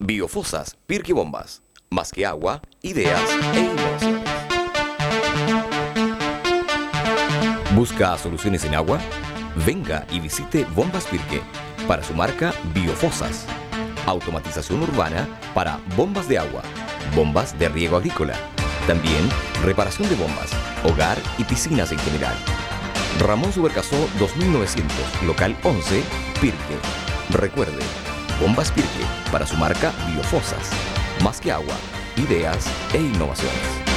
Biofosas, Pirque Bombas. Más que agua, ideas e innovaciones. ¿Busca soluciones en agua? Venga y visite Bombas Pirque para su marca Biofosas. Automatización urbana para bombas de agua, bombas de riego agrícola. También reparación de bombas, hogar y piscinas en general. Ramón Subercasó 2900, local 11, Pirque. Recuerde, Bombas Pirque para su marca Biofosas. Más que agua, ideas e innovaciones.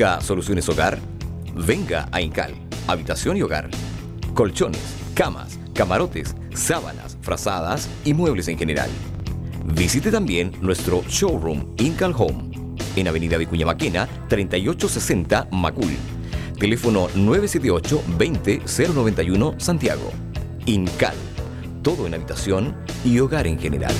¿Busca soluciones hogar? Venga a Incal, Habitación y Hogar. Colchones, camas, camarotes, sábanas, frazadas y muebles en general. Visite también nuestro showroom Incal Home en Avenida Vicuña Maquena 3860 Macul. Teléfono 978 20 091 Santiago. Incal. Todo en habitación y hogar en general.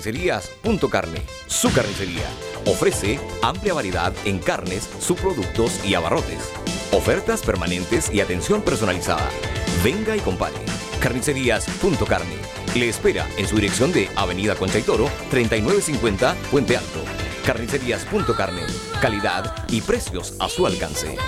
Carnicerías Punto Carne, su carnicería. Ofrece amplia variedad en carnes, subproductos y abarrotes. Ofertas permanentes y atención personalizada. Venga y compare. Carnicerías Punto Carne. Le espera en su dirección de Avenida Concha y Toro, 3950 Puente Alto. Carnicerías Punto Carne. Calidad y precios a su alcance.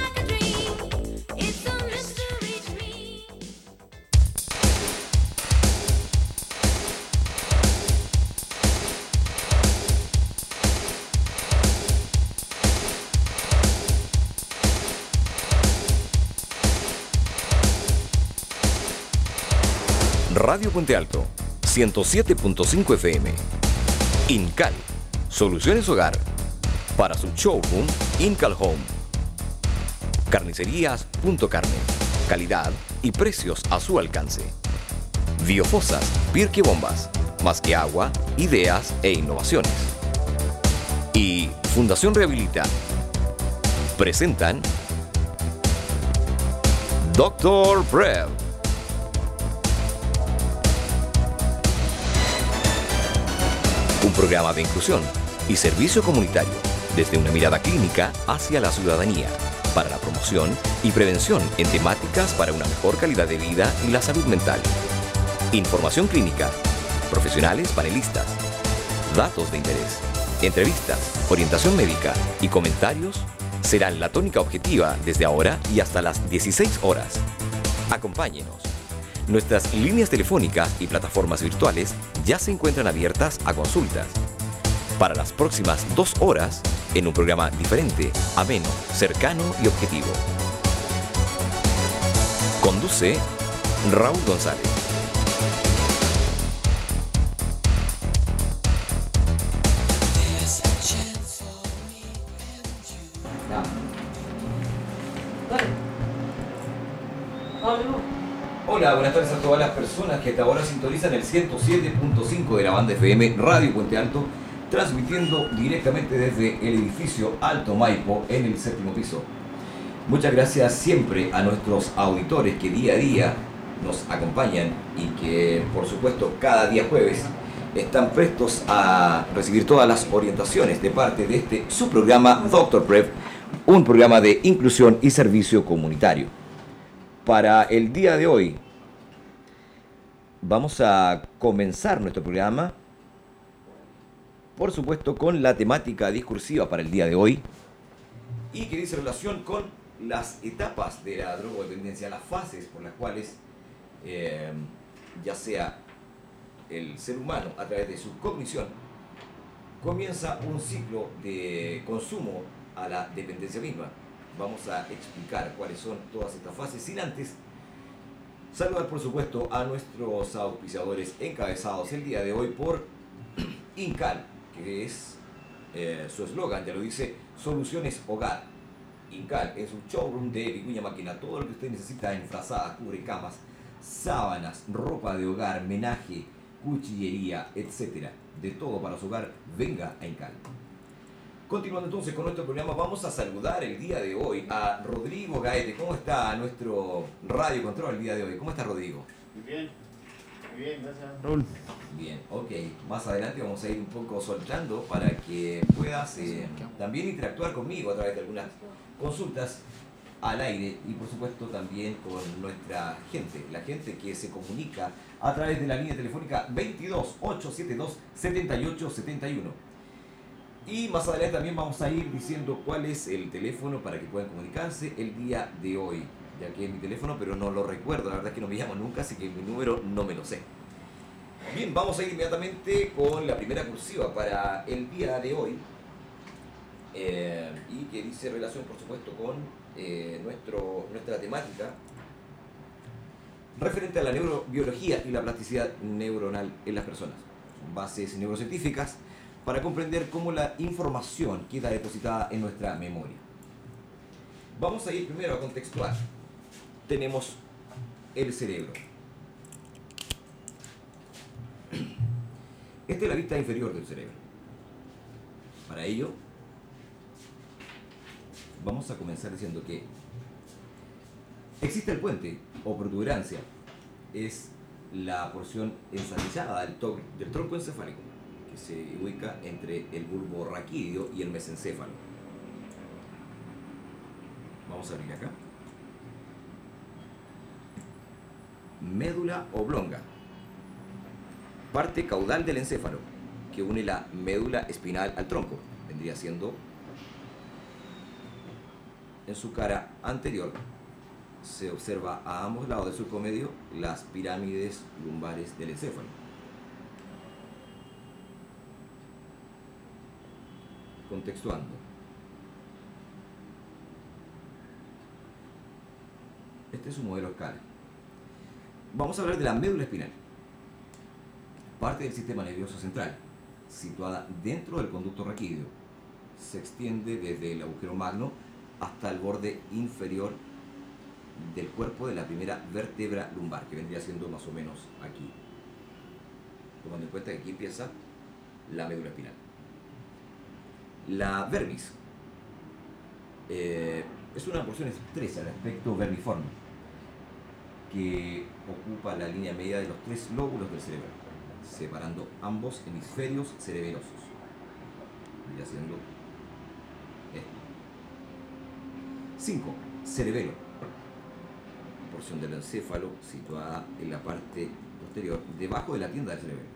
Radio Puente Alto, 107.5 FM. Incal, Soluciones Hogar. Para su showroom, Incal Home. Carnicerías. Calidad y precios a su alcance. Biofosas, Pirque Bombas. Más que agua, ideas e innovaciones. Y Fundación Rehabilita. Presentan Doctor Prev. Un programa de inclusión y servicio comunitario desde una mirada clínica hacia la ciudadanía para la promoción y prevención en temáticas para una mejor calidad de vida y la salud mental. Información clínica, profesionales panelistas, datos de interés, entrevistas, orientación médica y comentarios serán la tónica objetiva desde ahora y hasta las 16 horas. Acompáñenos. Nuestras líneas telefónicas y plataformas virtuales ya se encuentran abiertas a consultas. Para las próximas dos horas, en un programa diferente, ameno, cercano y objetivo. Conduce Raúl González. Hola, buenas tardes a todas las personas que hasta ahora sintonizan el 107.5 de la banda FM Radio Puente Alto, transmitiendo directamente desde el edificio Alto Maipo en el séptimo piso. Muchas gracias siempre a nuestros auditores que día a día nos acompañan y que por supuesto cada día jueves están prestos a recibir todas las orientaciones de parte de este su programa Doctor Prep, un programa de inclusión y servicio comunitario. Para el día de hoy vamos a comenzar nuestro programa, por supuesto, con la temática discursiva para el día de hoy y que dice relación con las etapas de la drogodependencia, las fases por las cuales eh, ya sea el ser humano a través de su cognición comienza un ciclo de consumo a la dependencia misma. Vamos a explicar cuáles son todas estas fases sin antes saludar por supuesto a nuestros auspiciadores encabezados el día de hoy por Incal, que es eh, su eslogan, ya lo dice, Soluciones Hogar. Incal es un showroom de Vicuña Máquina, todo lo que usted necesita en frazadas, cubrecamas, sábanas, ropa de hogar, menaje, cuchillería, etcétera. De todo para su hogar, venga a Incal. Continuando entonces con nuestro programa, vamos a saludar el día de hoy a Rodrigo Gaete. ¿Cómo está nuestro radio control el día de hoy? ¿Cómo está Rodrigo? Muy bien, muy bien, gracias. Raúl. Bien, ok. Más adelante vamos a ir un poco soltando para que puedas eh, también interactuar conmigo a través de algunas consultas al aire y por supuesto también con nuestra gente, la gente que se comunica a través de la línea telefónica 22 872 7871. Y más adelante también vamos a ir diciendo cuál es el teléfono para que puedan comunicarse el día de hoy, ya que es mi teléfono, pero no lo recuerdo, la verdad es que no me llamo nunca, así que mi número no me lo sé. Bien, vamos a ir inmediatamente con la primera cursiva para el día de hoy, eh, y que dice relación, por supuesto, con eh, nuestro, nuestra temática referente a la neurobiología y la plasticidad neuronal en las personas. Son bases neurocientíficas para comprender cómo la información queda depositada en nuestra memoria. Vamos a ir primero a contextuar. Tenemos el cerebro. Esta es la vista inferior del cerebro. Para ello, vamos a comenzar diciendo que existe el puente o protuberancia. Es la porción ensanchada del, del tronco encefálico se ubica entre el bulbo raquídeo y el mesencéfalo. Vamos a abrir acá. Médula oblonga. Parte caudal del encéfalo que une la médula espinal al tronco. Vendría siendo en su cara anterior se observa a ambos lados del surco medio las pirámides lumbares del encéfalo. Contextuando. Este es un modelo escala. Vamos a hablar de la médula espinal, parte del sistema nervioso central, situada dentro del conducto raquídeo. Se extiende desde el agujero magno hasta el borde inferior del cuerpo de la primera vértebra lumbar, que vendría siendo más o menos aquí. Tomando en cuenta que aquí empieza la médula espinal. La vermis eh, es una porción estrecha de aspecto vermiforme que ocupa la línea media de los tres lóbulos del cerebro, separando ambos hemisferios cerebelosos. Vendría siendo esto. 5. Cerebelo. Porción del encéfalo situada en la parte posterior, debajo de la tienda del cerebelo,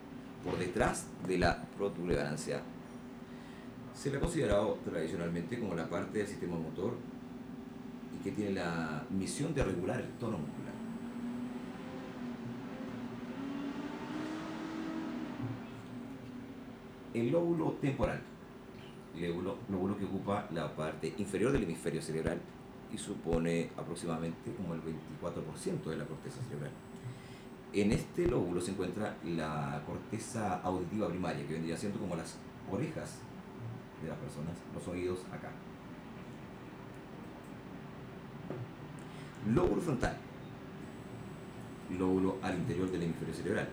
por detrás de la protuberancia. Se le ha considerado tradicionalmente como la parte del sistema motor y que tiene la misión de regular el tono muscular. El lóbulo temporal, lóbulo, lóbulo que ocupa la parte inferior del hemisferio cerebral y supone aproximadamente como el 24% de la corteza cerebral. En este lóbulo se encuentra la corteza auditiva primaria, que vendría siendo como las orejas de las personas, los oídos acá. Lóbulo frontal, lóbulo al interior del hemisferio cerebral,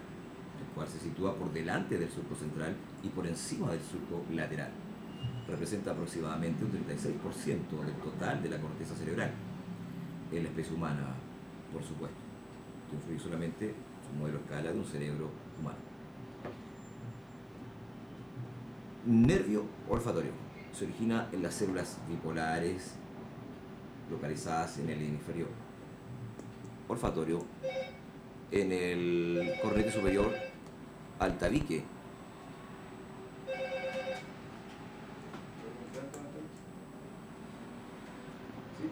el cual se sitúa por delante del surco central y por encima del surco lateral. Representa aproximadamente un 36% del total de la corteza cerebral en la especie humana, por supuesto. Esto influye solamente un modelo escala de un cerebro humano. Nervio olfatorio. Se origina en las células bipolares localizadas en el hemisferio olfatorio, en el cornete superior al tabique.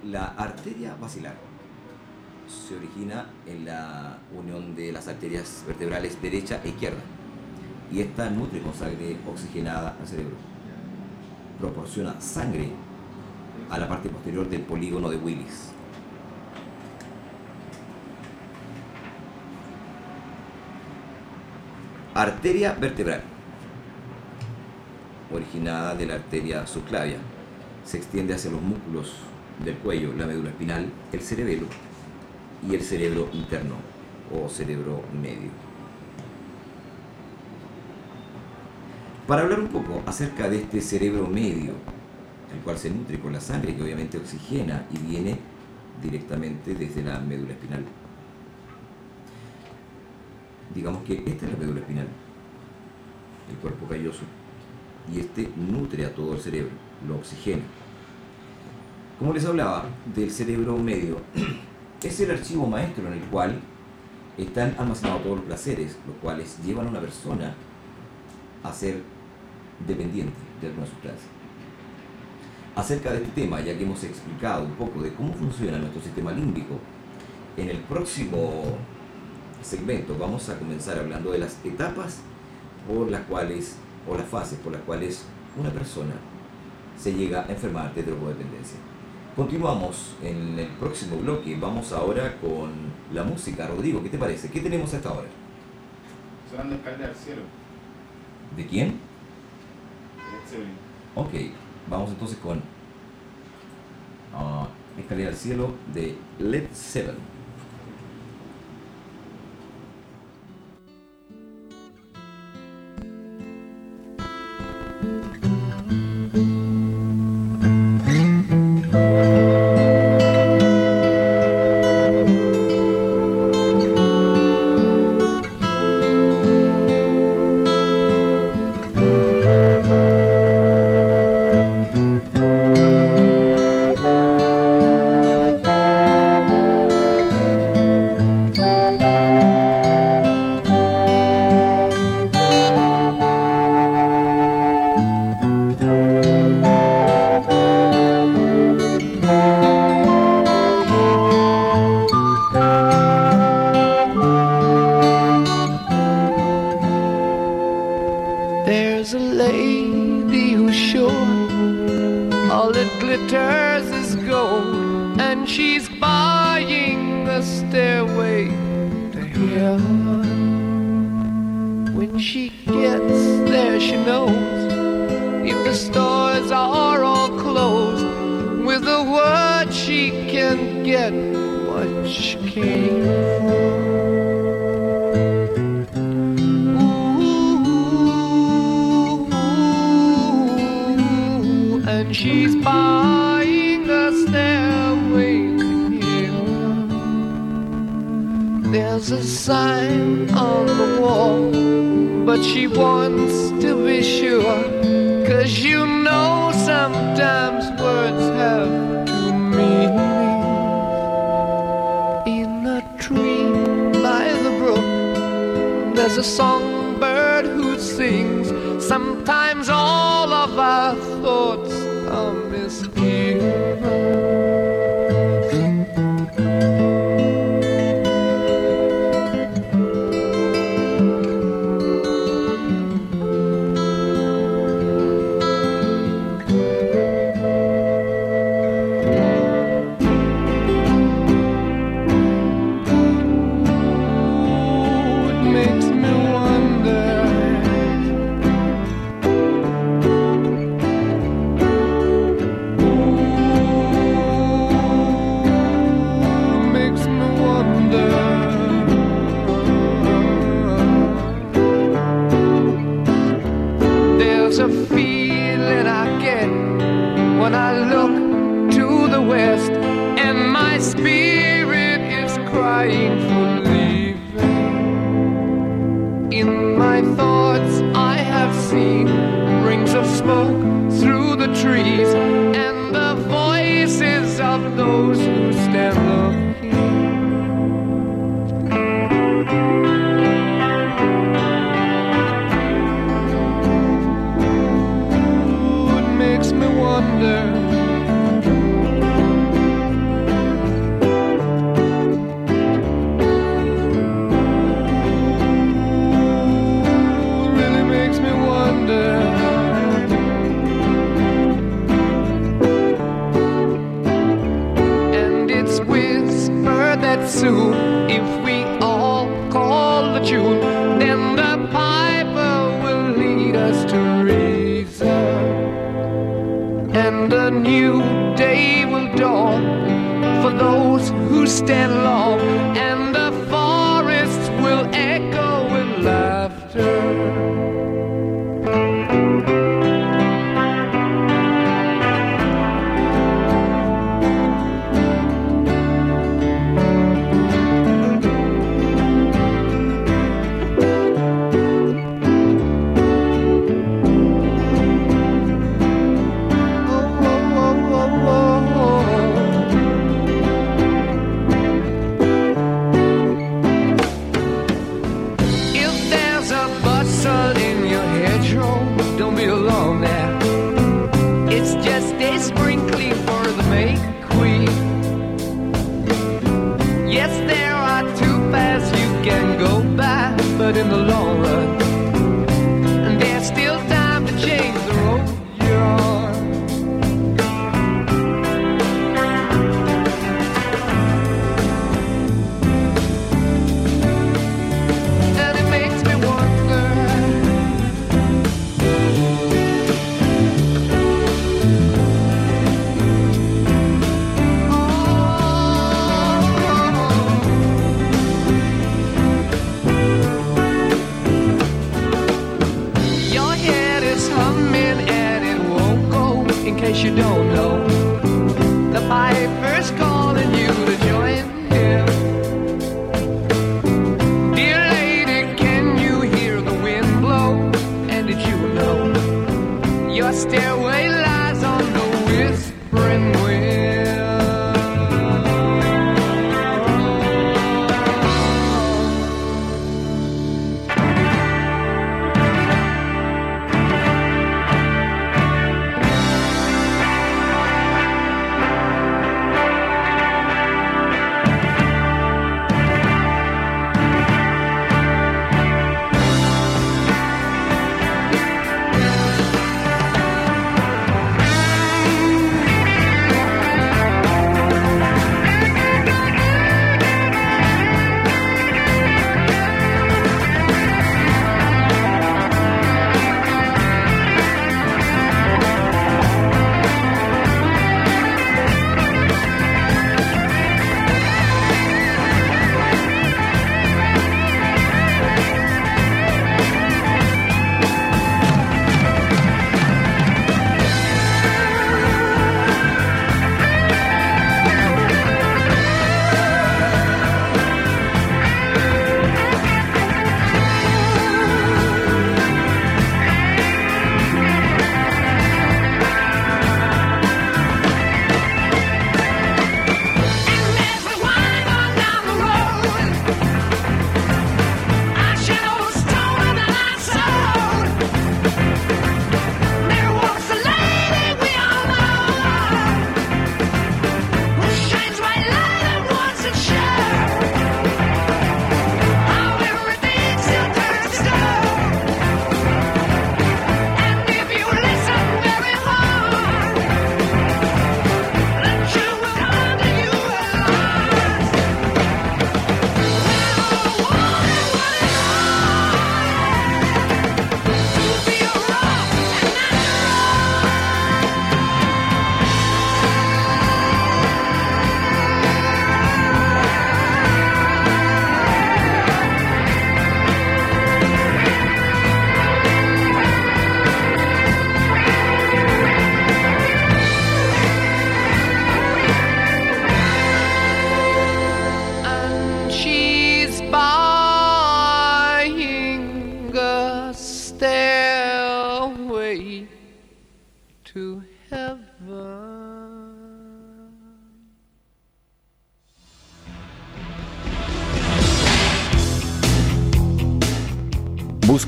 La arteria basilar se origina en la unión de las arterias vertebrales derecha e izquierda y esta nutre con sangre oxigenada al cerebro. Proporciona sangre a la parte posterior del polígono de Willis. Arteria vertebral, originada de la arteria subclavia, se extiende hacia los músculos del cuello, la médula espinal, el cerebelo y el cerebro interno o cerebro medio. Para hablar un poco acerca de este cerebro medio, el cual se nutre con la sangre que obviamente oxigena y viene directamente desde la médula espinal. Digamos que esta es la médula espinal, el cuerpo calloso, y este nutre a todo el cerebro, lo oxigena. Como les hablaba del cerebro medio, es el archivo maestro en el cual están almacenados todos los placeres, los cuales llevan a una persona a ser dependiente de alguna sustancia. Acerca de este tema, ya que hemos explicado un poco de cómo funciona nuestro sistema límbico, en el próximo segmento vamos a comenzar hablando de las etapas por las cuales, o las fases por las cuales una persona se llega a enfermar de drogodependencia. Continuamos en el próximo bloque. Vamos ahora con la música. Rodrigo, ¿qué te parece? ¿Qué tenemos hasta ahora? Sonando escalera al cielo. ¿De quién? Ok, vamos entonces con ah, Escalera al Cielo de Led Zeppelin.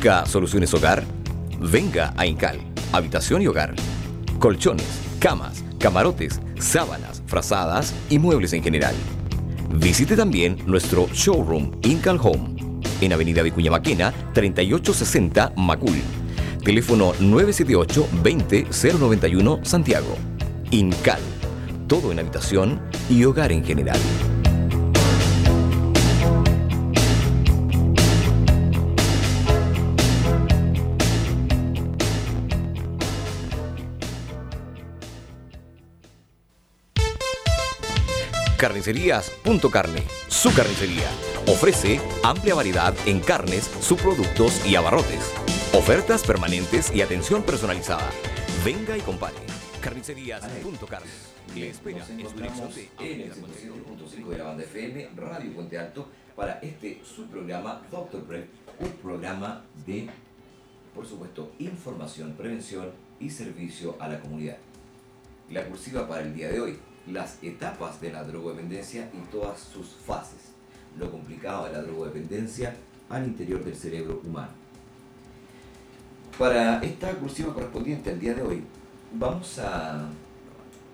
Soluciones hogar? Venga a Incal, habitación y hogar. Colchones, camas, camarotes, sábanas, frazadas y muebles en general. Visite también nuestro showroom Incal Home en Avenida Vicuña Maquena, 3860 Macul. Teléfono 978-20091 Santiago. Incal. Todo en habitación y hogar en general. Carnicerías.carne, su carnicería. Ofrece amplia variedad en carnes, subproductos y abarrotes. Ofertas permanentes y atención personalizada. Venga y compare. Carnicerías.carne. Le espera en su dirección de en el avenida Concepción. 107.5 de la banda FM, Radio Puente Alto, para este subprograma Doctor Prep, un programa de, por supuesto, información, prevención y servicio a la comunidad. La cursiva para el día de hoy, las etapas de la drogodependencia y todas sus fases, lo complicado de la drogodependencia al interior del cerebro humano. Para esta cursiva correspondiente al día de hoy, vamos a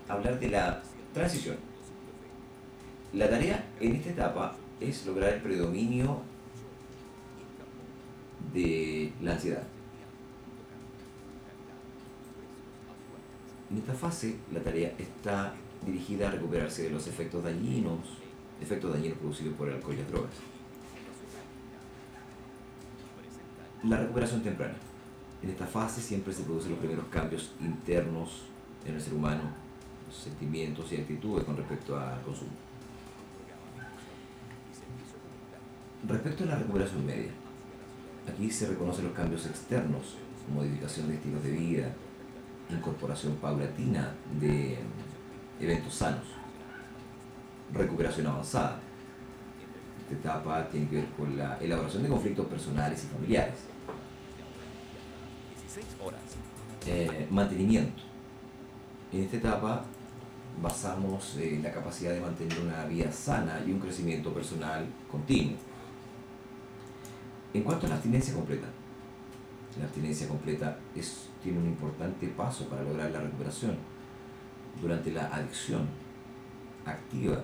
hablar de la transición. La tarea en esta etapa es lograr el predominio de la ansiedad. En esta fase, la tarea está dirigida a recuperarse de los efectos dañinos, efectos dañinos producidos por el alcohol y las drogas. La recuperación temprana. En esta fase siempre se producen los primeros cambios internos en el ser humano, sentimientos y actitudes con respecto al consumo. Respecto a la recuperación media, aquí se reconocen los cambios externos, modificación de estilos de vida, incorporación paulatina de eventos sanos, recuperación avanzada. Esta etapa tiene que ver con la elaboración de conflictos personales y familiares. 16 horas. Eh, mantenimiento. En esta etapa basamos eh, la capacidad de mantener una vida sana y un crecimiento personal continuo. En cuanto a la abstinencia completa, la abstinencia completa es, tiene un importante paso para lograr la recuperación. Durante la adicción activa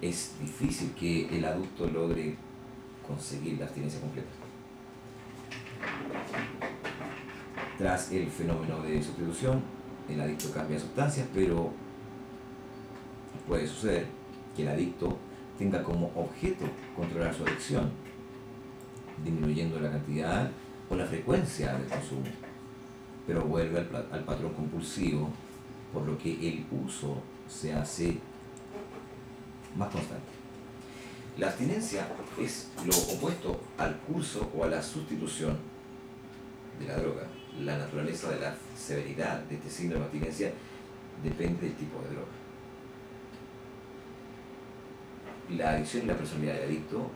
es difícil que el adulto logre conseguir la abstinencia completa. Tras el fenómeno de sustitución, el adicto cambia sustancias, pero puede suceder que el adicto tenga como objeto controlar su adicción, disminuyendo la cantidad o la frecuencia del consumo, pero vuelve al patrón compulsivo, por lo que el uso se hace más constante. La abstinencia es lo opuesto al curso o a la sustitución de la droga. La naturaleza de la severidad de este síndrome de abstinencia depende del tipo de droga. La adicción y la personalidad del adicto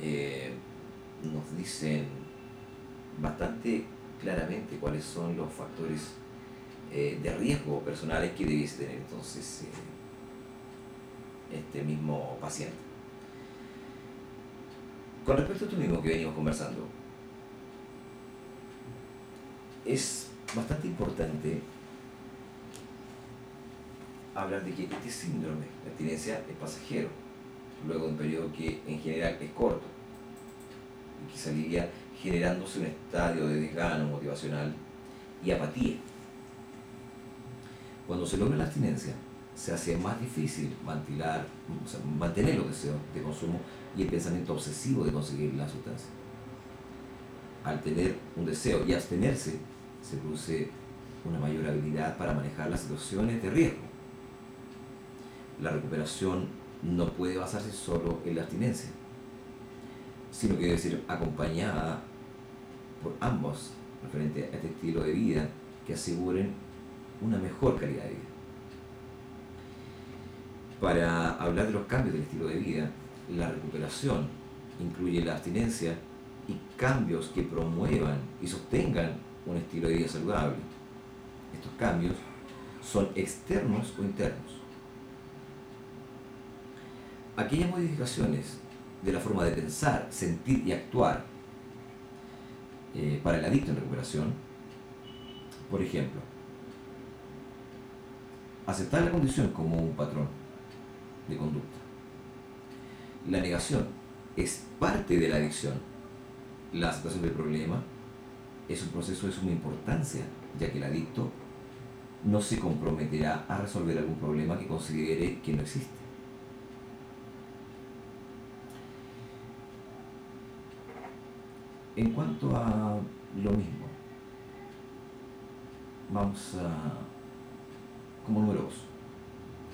eh, nos dicen bastante claramente cuáles son los factores eh, de riesgo personales que debiese tener entonces eh, este mismo paciente. Con respecto a esto mismo que venimos conversando, es bastante importante hablar de que este síndrome de abstinencia es pasajero, luego de un periodo que en general es corto y que se generándose un estadio de desgano motivacional y apatía. Cuando se logra la abstinencia, se hace más difícil mantilar- o sea, mantener los deseos de consumo y el pensamiento obsesivo de conseguir la sustancia. Al tener un deseo y abstenerse, se produce una mayor habilidad para manejar las situaciones de riesgo. La recuperación no puede basarse solo en la abstinencia, sino que debe ser acompañada por ambos referente a este estilo de vida que aseguren una mejor calidad de vida. Para hablar de los cambios del estilo de vida, la recuperación incluye la abstinencia y cambios que promuevan y sostengan un estilo de vida saludable. Estos cambios son externos o internos. Aquellas modificaciones de la forma de pensar, sentir y actuar eh, para el adicto en recuperación, por ejemplo, aceptar la condición como un patrón de conducta. La negación es parte de la adicción. La aceptación del problema es un proceso de suma importancia, ya que el adicto no se comprometerá a resolver algún problema que considere que no existe. En cuanto a lo mismo, vamos a, como número dos,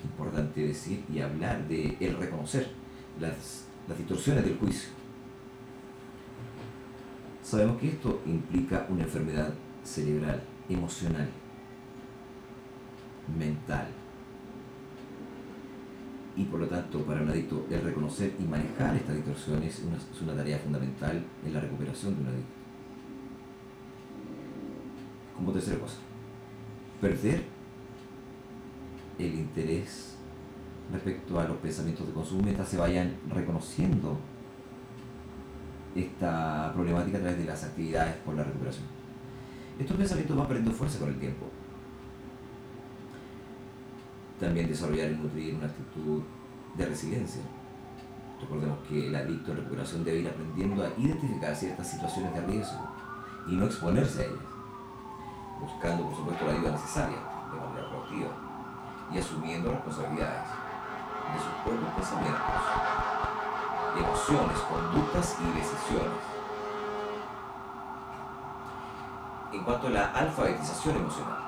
importante decir y hablar de el reconocer las, las distorsiones del juicio. Sabemos que esto implica una enfermedad cerebral, emocional, mental. Y por lo tanto, para un adicto, el reconocer y manejar estas distorsiones es una, es una tarea fundamental en la recuperación de un adicto. Como tercera cosa, perder el interés respecto a los pensamientos de consumo mientras se vayan reconociendo esta problemática a través de las actividades por la recuperación. Estos pensamientos van perdiendo fuerza con el tiempo. También desarrollar y nutrir una actitud de resiliencia. Recordemos que el adicto en recuperación debe ir aprendiendo a identificar ciertas situaciones de riesgo y no exponerse a ellas, buscando por supuesto la ayuda necesaria de manera proactiva y asumiendo responsabilidades de sus propios pensamientos, emociones, conductas y decisiones. En cuanto a la alfabetización emocional,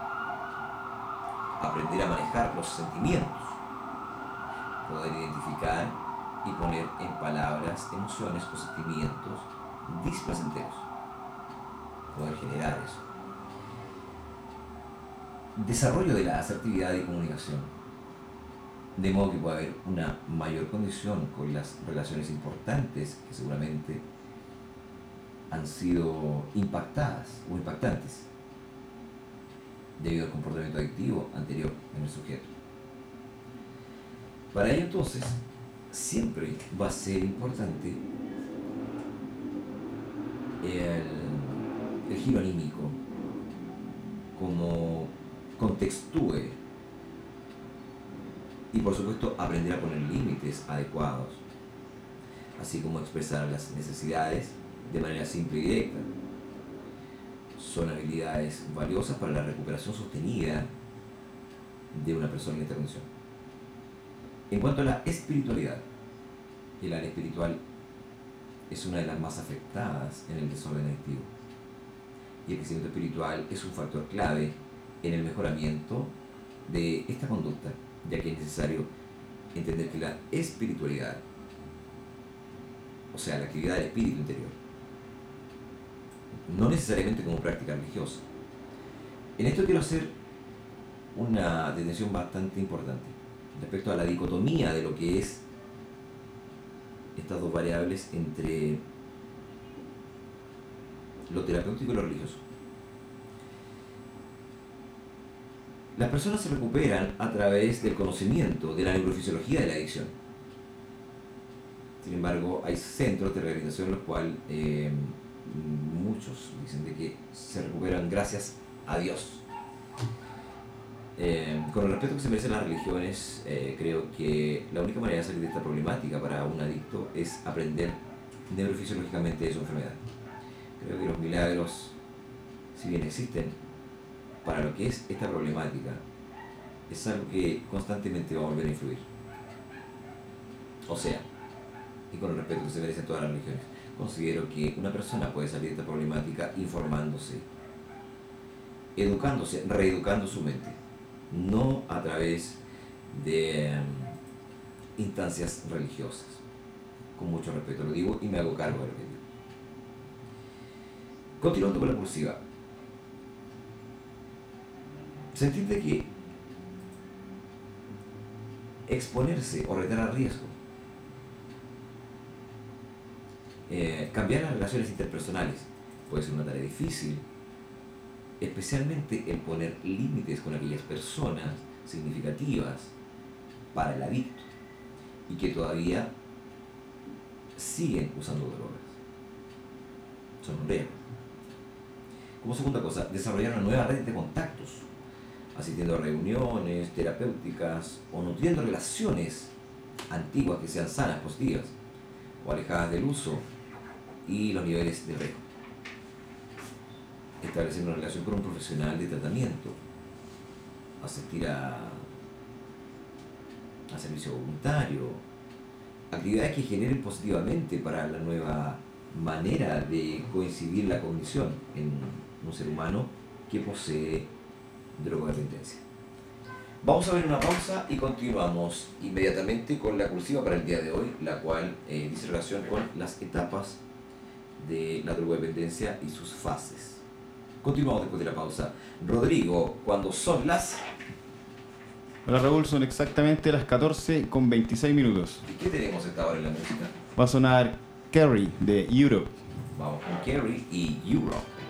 aprender a manejar los sentimientos, poder identificar y poner en palabras emociones o sentimientos displacenteros, poder generar eso. Desarrollo de la asertividad y comunicación, de modo que pueda haber una mayor condición con las relaciones importantes que seguramente han sido impactadas o impactantes debido al comportamiento adictivo anterior en el sujeto. Para ello entonces, siempre va a ser importante el, el giro anímico, como contextúe y por supuesto aprender a poner límites adecuados, así como expresar las necesidades de manera simple y directa. Son habilidades valiosas para la recuperación sostenida de una persona en esta condición. En cuanto a la espiritualidad, el área espiritual es una de las más afectadas en el desorden adictivo. Y el crecimiento espiritual es un factor clave en el mejoramiento de esta conducta, ya que es necesario entender que la espiritualidad, o sea, la actividad del espíritu interior, no necesariamente como práctica religiosa. En esto quiero hacer una detención bastante importante respecto a la dicotomía de lo que es estas dos variables entre lo terapéutico y lo religioso. Las personas se recuperan a través del conocimiento de la neurofisiología de la adicción. Sin embargo, hay centros de rehabilitación en los cuales eh, muchos dicen de que se recuperan gracias a Dios. Eh, con el respeto que se merecen las religiones, eh, creo que la única manera de salir de esta problemática para un adicto es aprender neurofisiológicamente de su enfermedad. Creo que los milagros, si bien existen, para lo que es esta problemática, es algo que constantemente va a volver a influir. O sea, y con el respeto que se merecen todas las religiones, considero que una persona puede salir de esta problemática informándose, educándose, reeducando su mente, no a través de um, instancias religiosas. Con mucho respeto lo digo y me hago cargo de lo que digo. Continuando con la cursiva. Se entiende que exponerse o retar a riesgo, eh, cambiar las relaciones interpersonales puede ser una tarea difícil, especialmente el poner límites con aquellas personas significativas para el adicto y que todavía siguen usando drogas. Son un. Como segunda cosa, desarrollar una nueva red de contactos, asistiendo a reuniones terapéuticas o nutriendo relaciones antiguas que sean sanas, positivas o alejadas del uso y los niveles de riesgo. Establecer una relación con un profesional de tratamiento, asistir a, a servicio voluntario, actividades que generen positivamente para la nueva manera de coincidir la condición en un ser humano que posee drogodependencia. Vamos a ver una pausa y continuamos inmediatamente con la cursiva para el día de hoy, la cual eh, dice relación con las etapas de la drogodependencia y sus fases. Continuamos después de la pausa. Rodrigo, cuando son las... Hola Raúl, son exactamente las 14 con 26 minutos. ¿Y qué tenemos esta hora en la música? Va a sonar Carrie de Europe. Vamos con Carrie y Europe.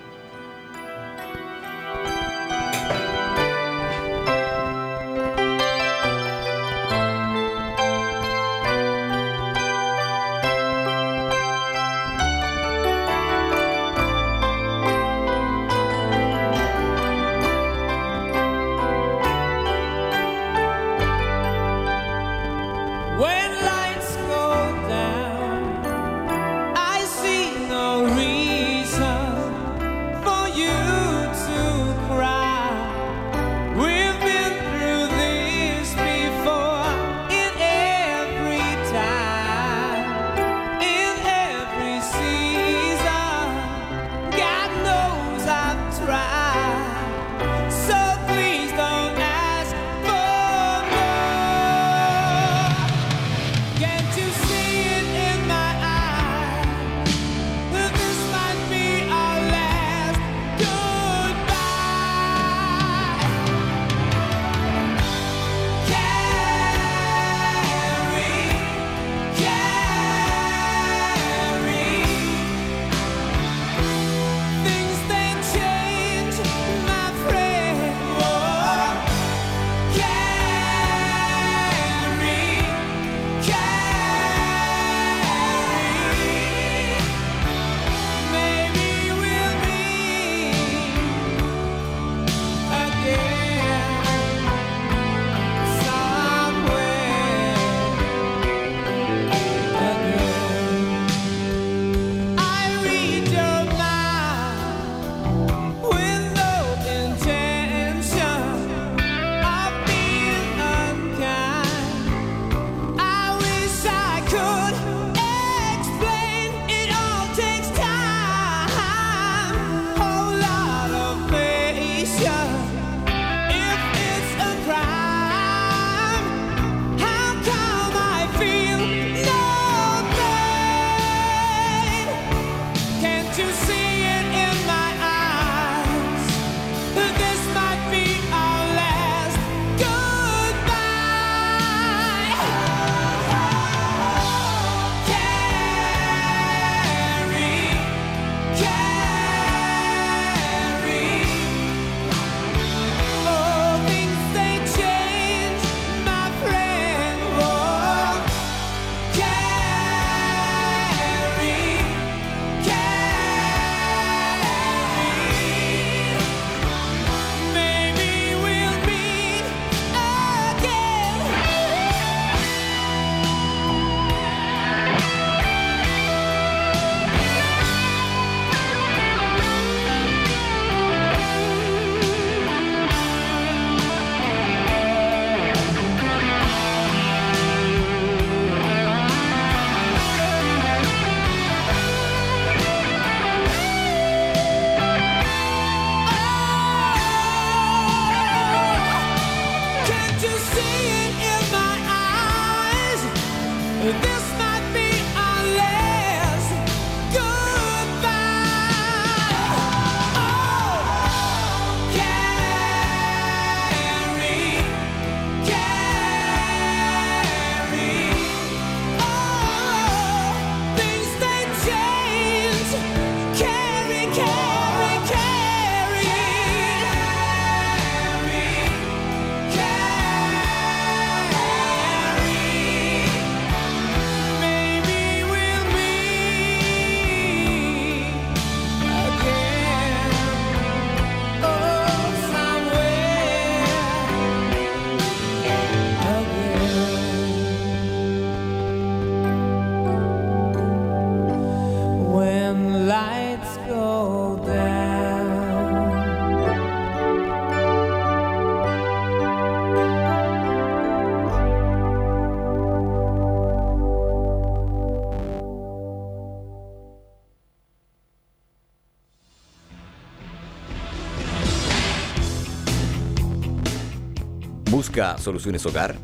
¿Busca soluciones hogar?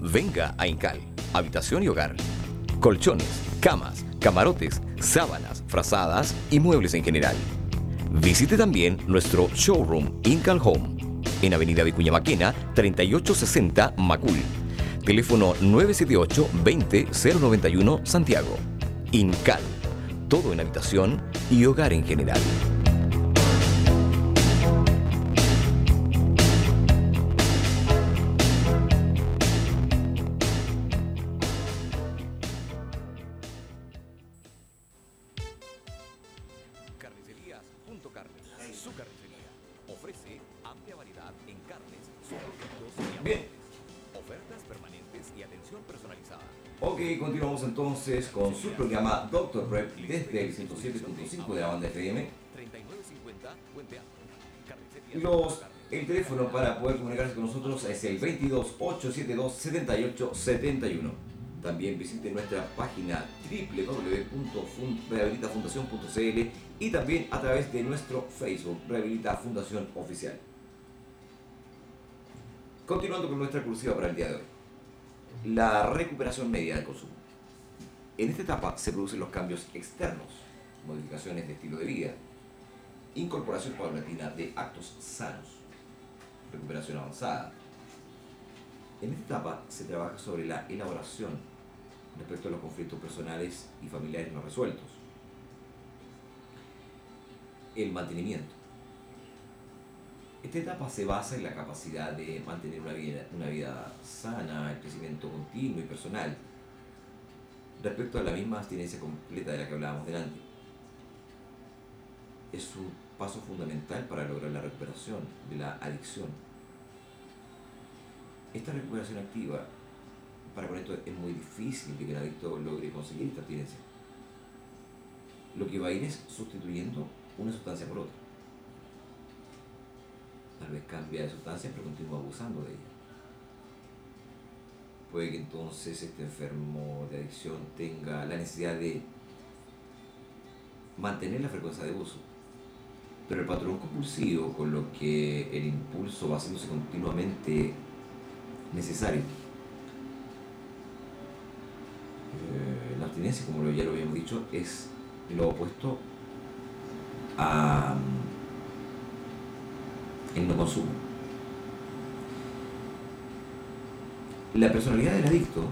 Venga a Incal, Habitación y Hogar. Colchones, camas, camarotes, sábanas, frazadas y muebles en general. Visite también nuestro showroom Incal Home en Avenida Vicuña Maquena, 3860 Macul. Teléfono 978 20 091 Santiago. Incal. Todo en habitación y hogar en general. Entonces con su programa Doctor Prep desde el 107.5 de la banda FM. 3950 Puente Alto. Carnicerías Y los, el teléfono para poder comunicarse con nosotros es el 22 872 7871. También visite nuestra página www.rehabilitafundación.cl y también a través de nuestro Facebook Rehabilita Fundación Oficial. Continuando con nuestra cursiva para el día de hoy. La recuperación media del consumo. En esta etapa se producen los cambios externos, modificaciones de estilo de vida, incorporación paulatina de actos sanos, recuperación avanzada. En esta etapa se trabaja sobre la elaboración respecto a los conflictos personales y familiares no resueltos, el mantenimiento. Esta etapa se basa en la capacidad de mantener una vida, una vida sana, el crecimiento continuo y personal, respecto a la misma abstinencia completa de la que hablábamos delante. Es un paso fundamental para lograr la recuperación de la adicción. Esta recuperación activa, para con esto es muy difícil de que el adicto logre conseguir esta abstinencia. Lo que va a ir es sustituyendo una sustancia por otra. Tal vez cambia de sustancia pero continúa abusando de ella. Puede que entonces este enfermo de adicción tenga la necesidad de mantener la frecuencia de uso. Pero el patrón compulsivo, con lo que el impulso va haciéndose continuamente necesario. Eh, la abstinencia, como ya lo habíamos dicho, es lo opuesto a mm, el no consumo. La personalidad del adicto,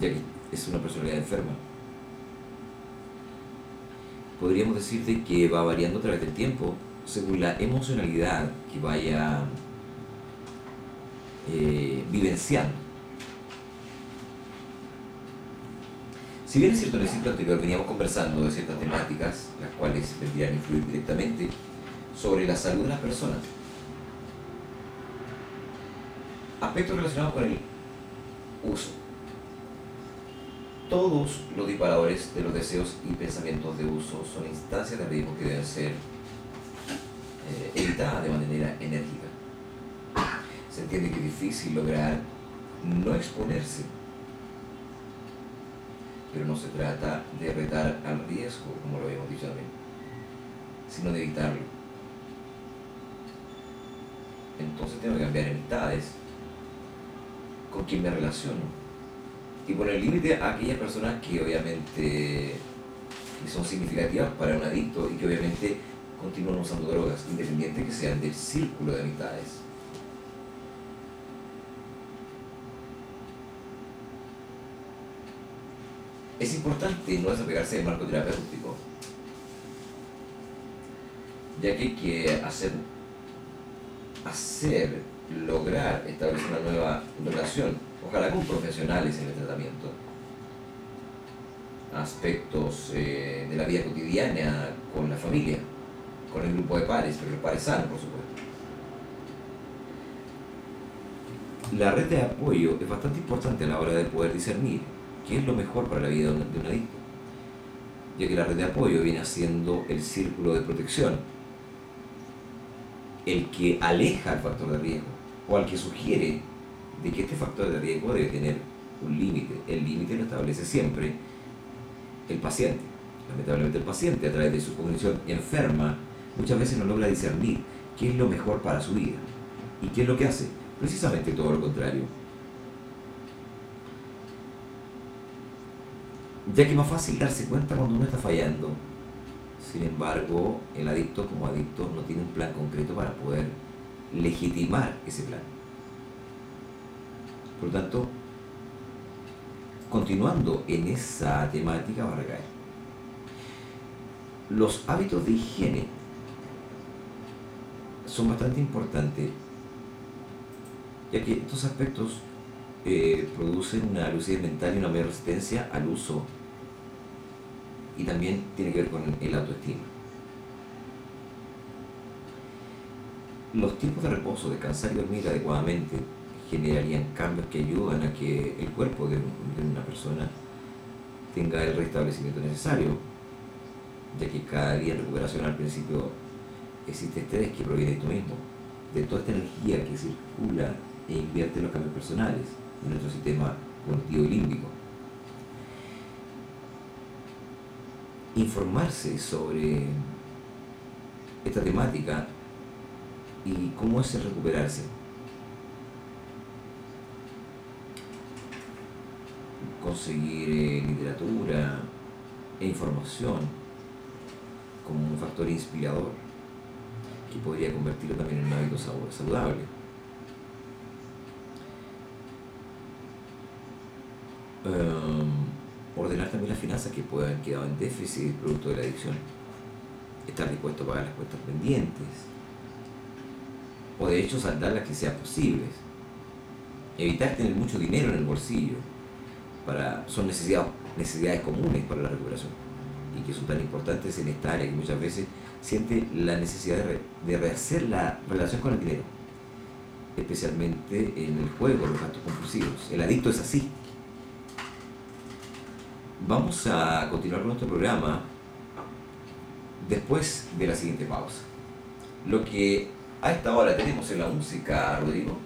ya que es una personalidad enferma, podríamos decir de que va variando a través del tiempo según la emocionalidad que vaya eh, vivenciando. Si bien es cierto en el ciclo anterior veníamos conversando de ciertas temáticas, las cuales vendrían a influir directamente sobre la salud de las personas, aspectos relacionados con el uso. Todos los disparadores de los deseos y pensamientos de uso son instancias de riesgo que deben ser eh, evitadas de manera enérgica. Se entiende que es difícil lograr no exponerse, pero no se trata de retar al riesgo, como lo habíamos dicho también, sino de evitarlo. Entonces tengo que cambiar amistades con quien me relaciono y poner límite a aquellas personas que obviamente son significativas para un adicto y que obviamente continúan usando drogas, independiente que sean del círculo de amistades. Es importante no desapegarse del marco terapéutico, ya que hay que hacer, hacer, lograr establecer una nueva relación, ojalá con profesionales en el tratamiento, aspectos eh, de la vida cotidiana con la familia, con el grupo de pares, pero los pares sanos, por supuesto. La red de apoyo es bastante importante a la hora de poder discernir qué es lo mejor para la vida de un adicto, ya que la red de apoyo viene siendo el círculo de protección, el que aleja al factor de riesgo o al que sugiere de que este factor de riesgo debe tener un límite. El límite lo establece siempre el paciente. Lamentablemente el paciente a través de su cognición enferma muchas veces no logra discernir qué es lo mejor para su vida. ¿Y qué es lo que hace? Precisamente todo lo contrario. Ya que es más fácil darse cuenta cuando uno está fallando. Sin embargo, el adicto como adicto no tiene un plan concreto para poder legitimar ese plan. Por lo tanto, continuando en esa temática va a. Los hábitos de higiene son bastante importantes, ya que estos aspectos eh, producen una lucidez mental y una mayor resistencia al uso y también tiene que ver con el autoestima. Los tiempos de reposo, descansar y dormir adecuadamente generarían cambios que ayudan a que el cuerpo de, de una persona tenga el restablecimiento necesario, ya que cada día en recuperación al principio existe estrés que proviene de tú mismo, de toda esta energía que circula e invierte en los cambios personales en nuestro sistema cognitivo y límbico. Informarse sobre esta temática y cómo es el recuperarse. Conseguir eh, literatura e información como un factor inspirador que podría convertirlo también en un hábito salu- saludable. Em, ordenar también las finanzas que puedan quedado en déficit producto de la adicción. Estar dispuesto a pagar las cuentas pendientes. O de hecho saldar las que sean posibles. Evitar tener mucho dinero en el bolsillo. Para, son necesidades, necesidades comunes para la recuperación y que son tan importantes en esta área que muchas veces siente la necesidad de, de rehacer la relación con el dinero, especialmente en el juego, los gastos compulsivos. El adicto es así. Vamos a continuar con nuestro programa después de la siguiente pausa. Lo que a esta hora tenemos en la música, Rodrigo,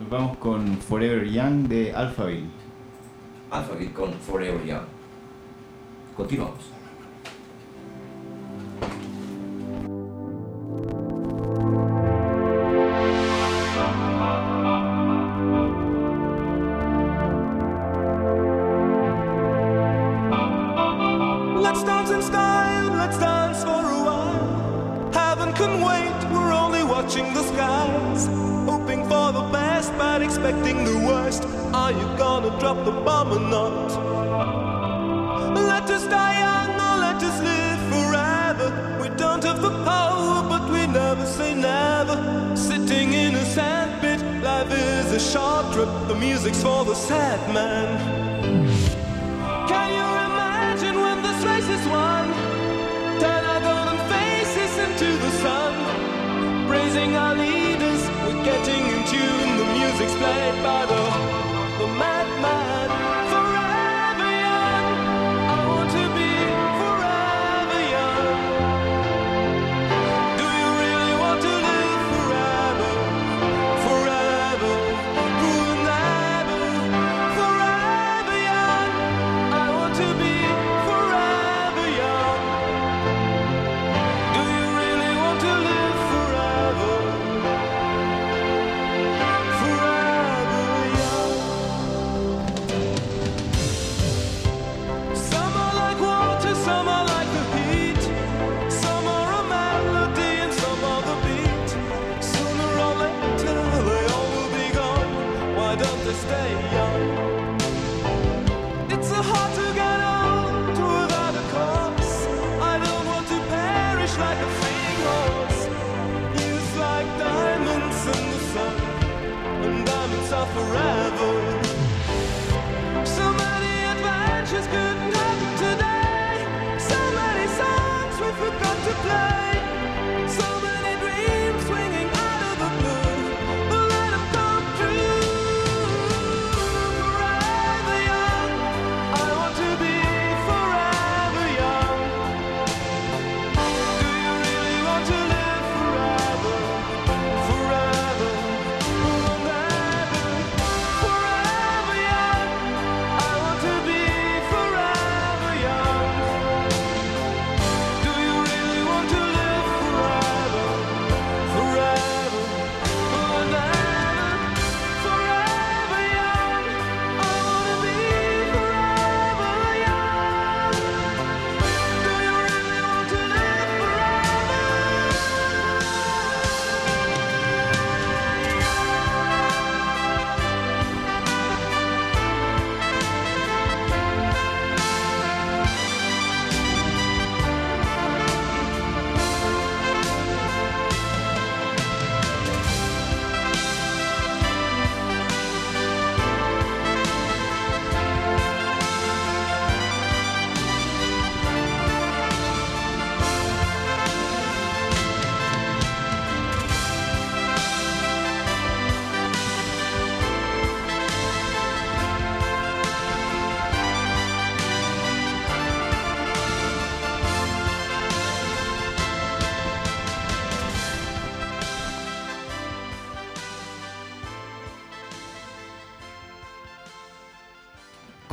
Nos vamos con Forever Young de Alphaville. Alphabet con Forever Young. Continuamos. Getting in tune. The music's played by the, the madman.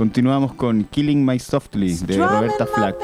Continuamos con Killing My Softly de Roberta Flack.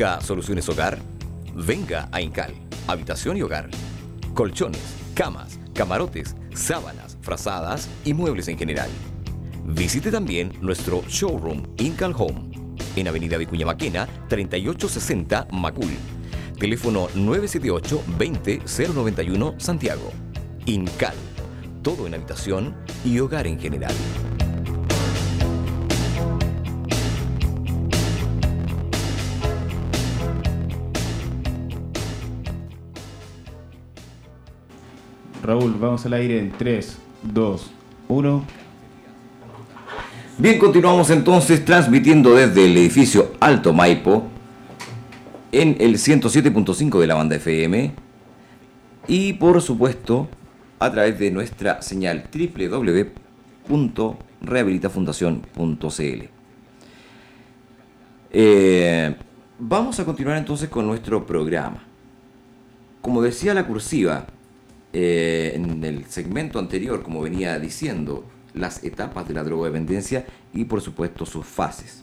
¿Busca soluciones hogar? Venga a Incal, habitación y hogar. Colchones, camas, camarotes, sábanas, frazadas y muebles en general. Visite también nuestro showroom Incal Home en Avenida Vicuña Maquena 3860 Macul. Teléfono 978 20 091 Santiago. Incal. Todo en habitación y hogar en general. Raúl, vamos al aire en 3, 2, 1. Bien, continuamos entonces transmitiendo desde el edificio Alto Maipo en el 107.5 de la banda FM y por supuesto a través de nuestra señal www.rehabilitafundación.cl. Eh, vamos a continuar entonces con nuestro programa. Como decía la cursiva eh, en el segmento anterior, como venía diciendo, las etapas de la drogodependencia y por supuesto sus fases.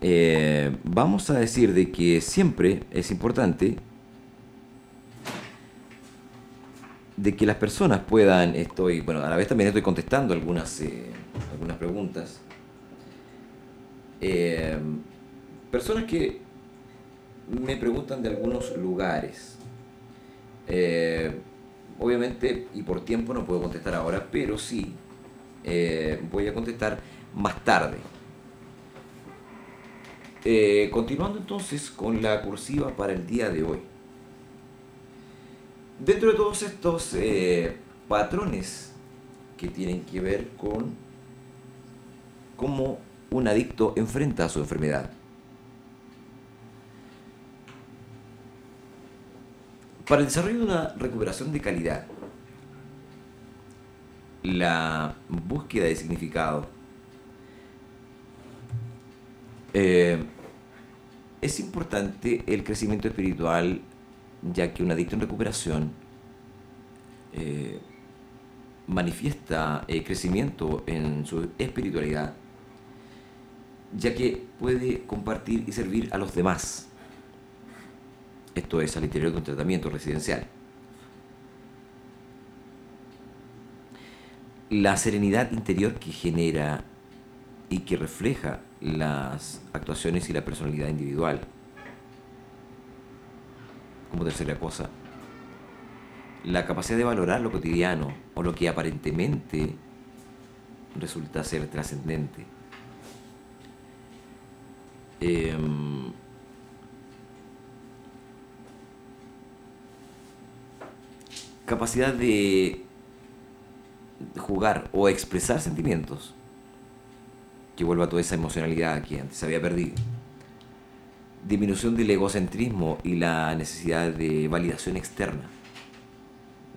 Eh, vamos a decir de que siempre es importante de que las personas puedan, estoy, bueno, a la vez también estoy contestando algunas, eh, algunas preguntas. Personas que me preguntan de algunos lugares. Eh, obviamente, y por tiempo no puedo contestar ahora, pero sí eh, voy a contestar más tarde. Eh, continuando entonces con la cursiva para el día de hoy. Dentro de todos estos patrones que tienen que ver con cómo un adicto enfrenta su enfermedad. Para el desarrollo de una recuperación de calidad, la búsqueda de significado, eh, es importante el crecimiento espiritual, ya que un adicto en recuperación eh, manifiesta eh, crecimiento en su espiritualidad, ya que puede compartir y servir a los demás. Esto es al interior de un tratamiento residencial. La serenidad interior que genera y que refleja las actuaciones y la personalidad individual. Como tercera cosa, la capacidad de valorar lo cotidiano o lo que aparentemente resulta ser trascendente. Em, capacidad de jugar o expresar sentimientos que vuelva toda esa emocionalidad que antes se había perdido. Disminución del egocentrismo y la necesidad de validación externa.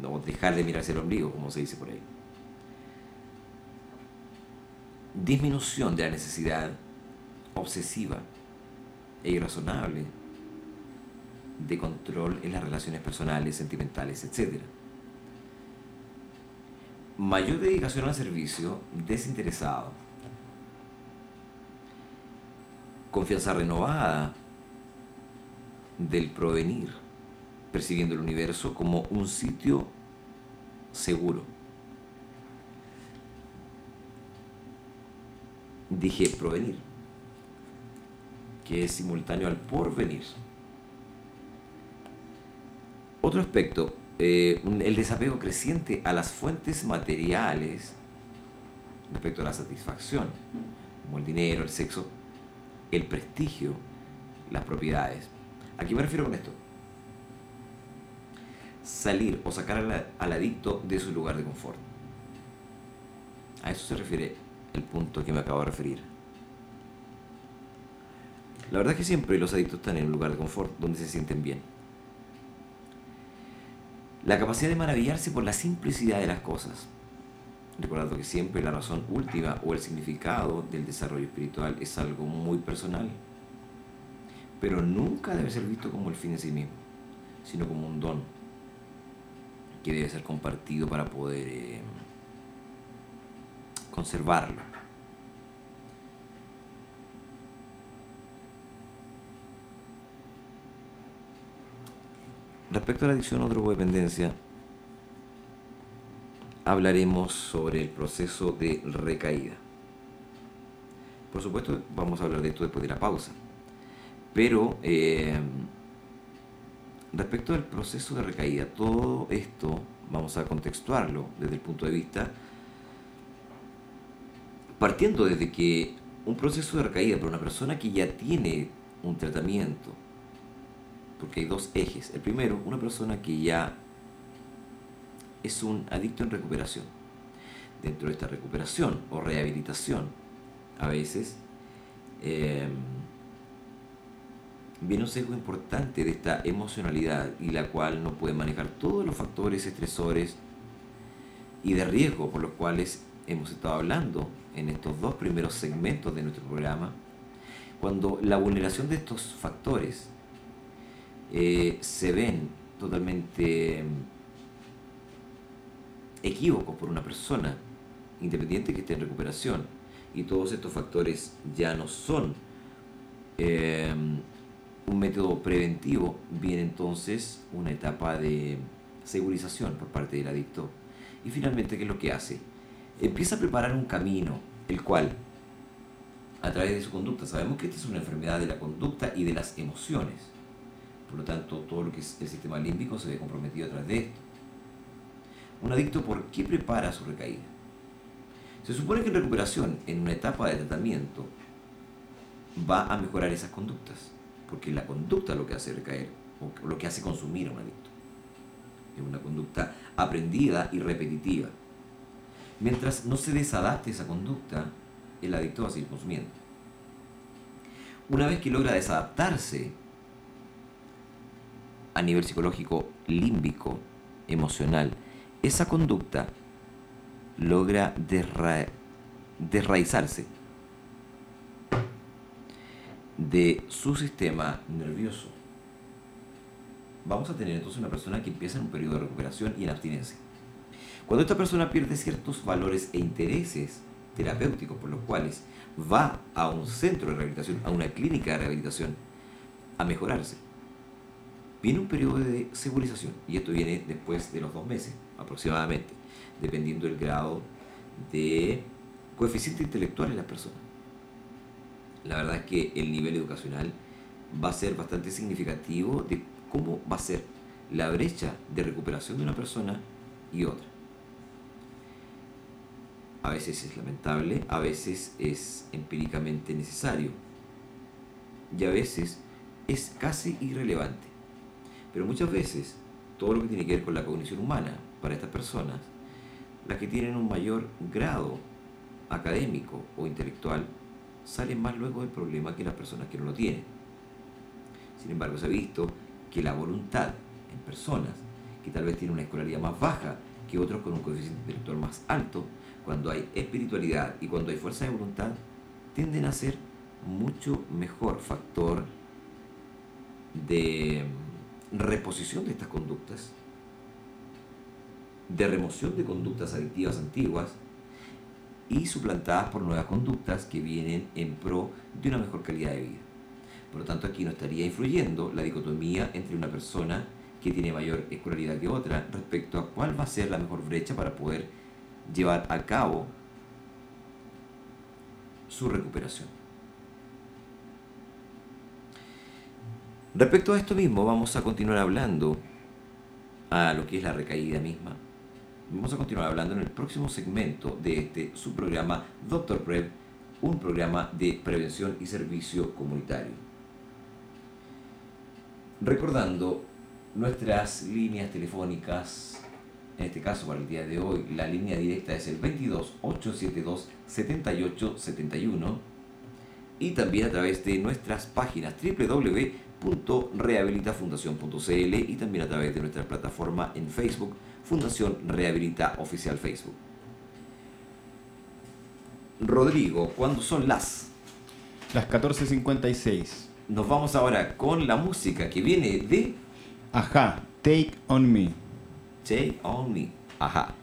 No dejar de mirarse el ombligo, como se dice por ahí. Disminución de la necesidad obsesiva e irrazonable de control en las relaciones personales, sentimentales, etc. Mayor dedicación al servicio desinteresado. Confianza renovada del provenir, percibiendo el universo como un sitio seguro. Dije provenir, que es simultáneo al porvenir. Otro aspecto, eh, el desapego creciente a las fuentes materiales respecto a la satisfacción, como el dinero, el sexo, el prestigio, las propiedades. ¿A qué me refiero con esto? Salir o sacar al, al adicto de su lugar de confort. A eso se refiere el punto que me acabo de referir. La verdad es que siempre los adictos están en un lugar de confort donde se sienten bien. La capacidad de maravillarse por la simplicidad de las cosas. Recordando que siempre la razón última o el significado del desarrollo espiritual es algo muy personal, pero nunca debe ser visto como el fin en sí mismo, sino como un don que debe ser compartido para poder eh, conservarlo. Respecto a la adicción o drogodependencia, hablaremos sobre el proceso de recaída. Por supuesto, vamos a hablar de esto después de la pausa. Pero eh, respecto al proceso de recaída, todo esto vamos a contextuarlo desde el punto de vista, partiendo desde que un proceso de recaída para una persona que ya tiene un tratamiento, porque hay dos ejes. El primero, una persona que ya es un adicto en recuperación. Dentro de esta recuperación o rehabilitación, a veces eh, viene un sesgo importante de esta emocionalidad y la cual no puede manejar todos los factores estresores y de riesgo por los cuales hemos estado hablando en estos dos primeros segmentos de nuestro programa, cuando la vulneración de estos factores eh, se ven totalmente equívocos por una persona, independiente que esté en recuperación, y todos estos factores ya no son eh, un método preventivo, viene entonces una etapa de segurización por parte del adicto. Y finalmente, ¿qué es lo que hace? Empieza a preparar un camino, el cual, a través de su conducta, sabemos que esta es una enfermedad de la conducta y de las emociones. Por lo tanto, todo lo que es el sistema límbico se ve comprometido a través de esto. Un adicto, ¿por qué prepara su recaída? Se supone que en recuperación, en una etapa de tratamiento, va a mejorar esas conductas, porque la conducta es lo que hace recaer, o lo que hace consumir a un adicto. Es una conducta aprendida y repetitiva. Mientras no se desadapte esa conducta, el adicto va a seguir consumiendo. Una vez que logra desadaptarse a nivel psicológico, límbico, emocional, esa conducta logra desra desraizarse de su sistema nervioso. Vamos a tener entonces una persona que empieza en un periodo de recuperación y en abstinencia. Cuando esta persona pierde ciertos valores e intereses terapéuticos por los cuales va a un centro de rehabilitación, a una clínica de rehabilitación, a mejorarse, viene un periodo de segurización y esto viene después de los dos meses aproximadamente, dependiendo del grado de coeficiente intelectual en la persona. La verdad es que el nivel educacional va a ser bastante significativo de cómo va a ser la brecha de recuperación de una persona y otra. A veces es lamentable, a veces es empíricamente necesario y a veces es casi irrelevante. Pero muchas veces todo lo que tiene que ver con la cognición humana para estas personas, las que tienen un mayor grado académico o intelectual, salen más luego del problema que las personas que no lo tienen. Sin embargo, se ha visto que la voluntad en personas que tal vez tienen una escolaridad más baja que otros con un coeficiente intelectual más alto, cuando hay espiritualidad y cuando hay fuerza de voluntad, tienden a ser mucho mejor factor de reposición de estas conductas, de remoción de conductas adictivas antiguas y suplantadas por nuevas conductas que vienen en pro de una mejor calidad de vida. Por lo tanto, aquí no estaría influyendo la dicotomía entre una persona que tiene mayor escolaridad que otra respecto a cuál va a ser la mejor brecha para poder llevar a cabo su recuperación. Respecto a esto mismo, vamos a continuar hablando a lo que es la recaída misma. Vamos a continuar hablando en el próximo segmento de este su programa Doctor Prev, un programa de prevención y servicio comunitario. Recordando nuestras líneas telefónicas en este caso para el día de hoy, la línea directa es el 22 872 7871 y también a través de nuestras páginas www.rehabilitafundación.cl y también a través de nuestra plataforma en Facebook, Fundación Rehabilita Oficial Facebook. Rodrigo, ¿cuándo son las? Las 14.56. Nos vamos ahora con la música que viene de Ajá, Take On Me. Take on me. Ajá.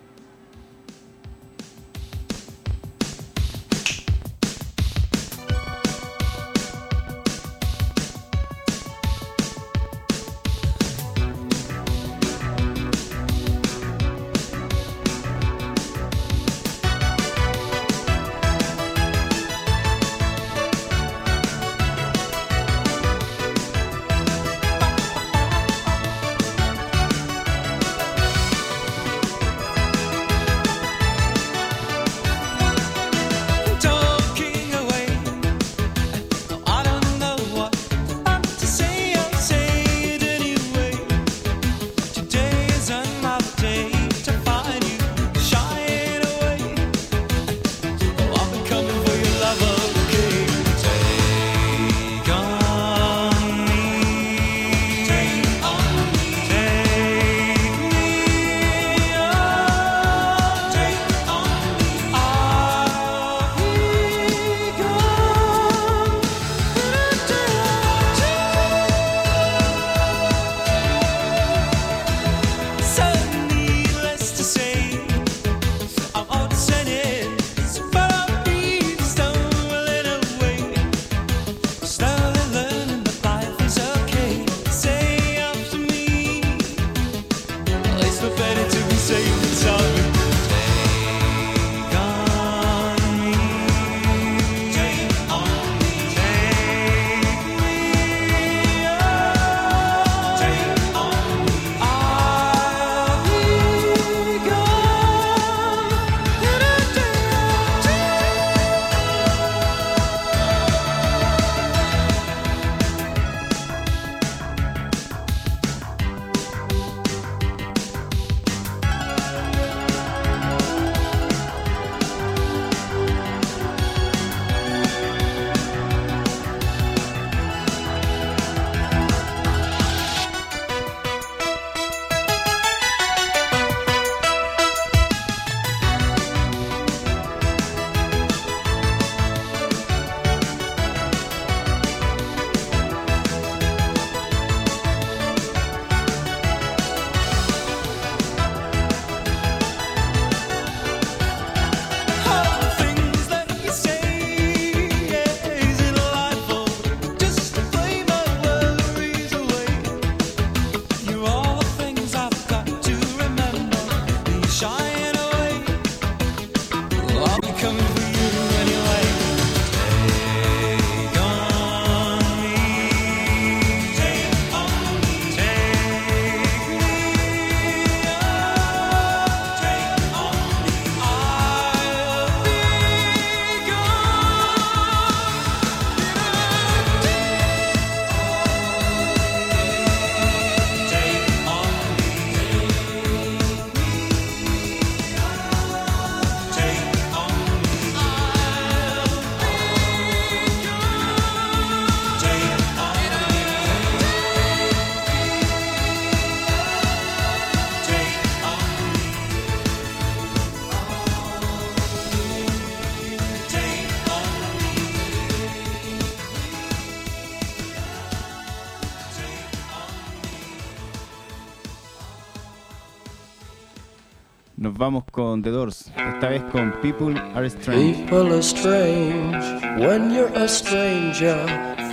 vamos con The Doors, esta vez con People Are Strange. People are strange when you're a stranger.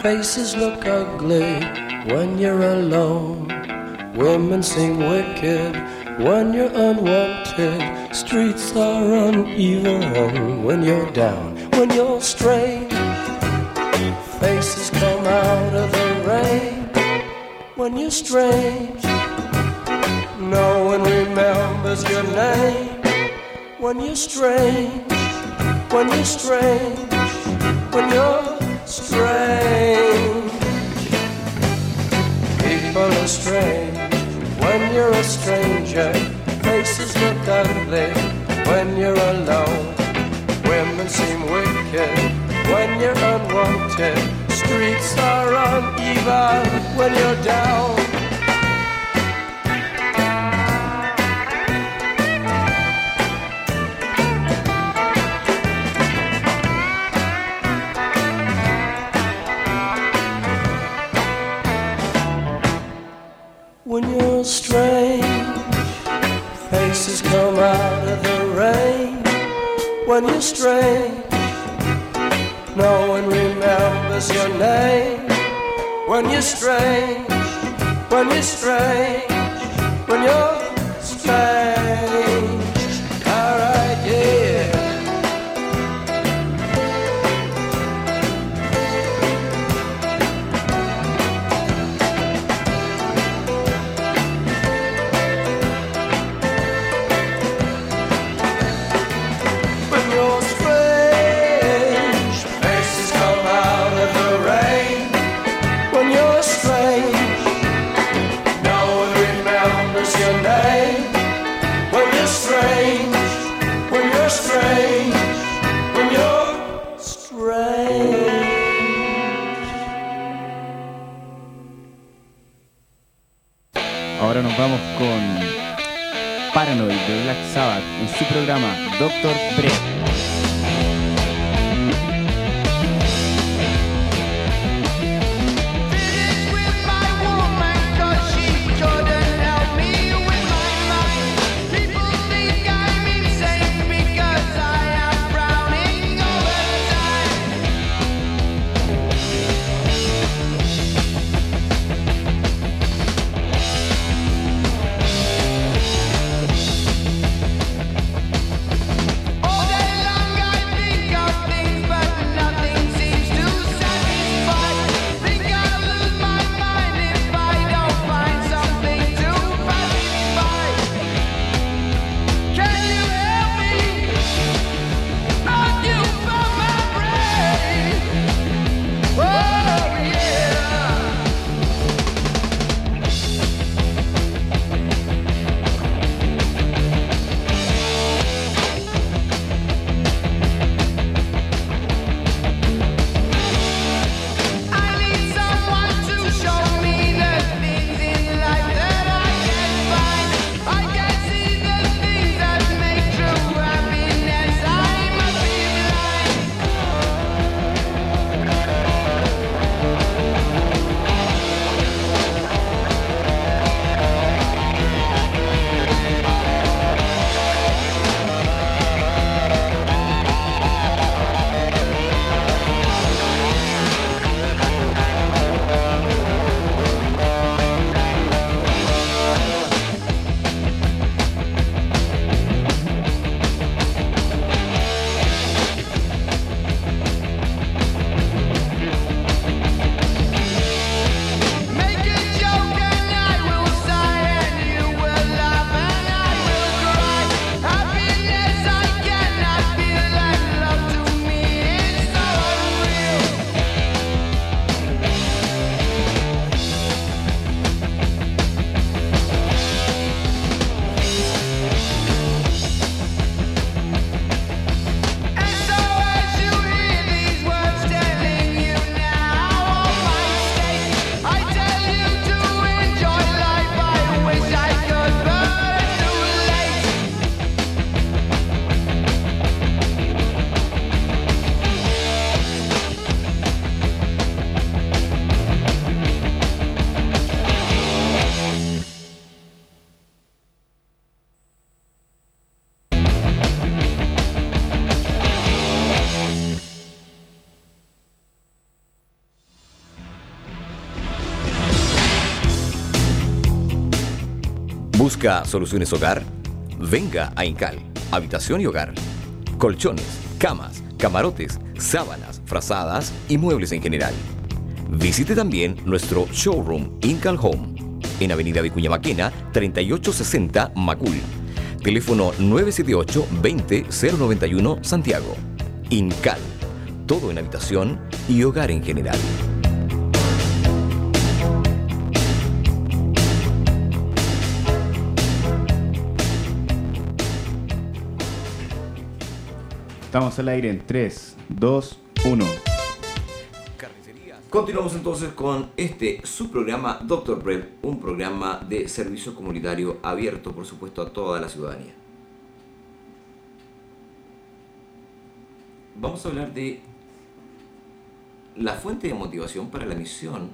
Faces look ugly when you're alone. Women seem wicked when you're unwanted. Streets are uneven when you're down, when you're strange. down even when you're down. When you're strange, faces come out of the rain. When you're strange, no one remembers your name when you're strange, when you're strange, when you're strange. Black Sabbath en su programa Doctor Pre. ¿Busca soluciones hogar? Venga a Incal, Habitación y Hogar. Colchones, camas, camarotes, sábanas, frazadas y muebles en general. Visite también nuestro showroom Incal Home en Avenida Vicuña Maquena, 3860 Macul. Teléfono 978 20 091 Santiago. Incal. Todo en habitación y hogar en general. Estamos al aire en 3, 2, 1. Continuamos entonces con este su programa Doctor Prep, un programa de servicio comunitario abierto, por supuesto, a toda la ciudadanía. Vamos a hablar de la fuente de motivación para la misión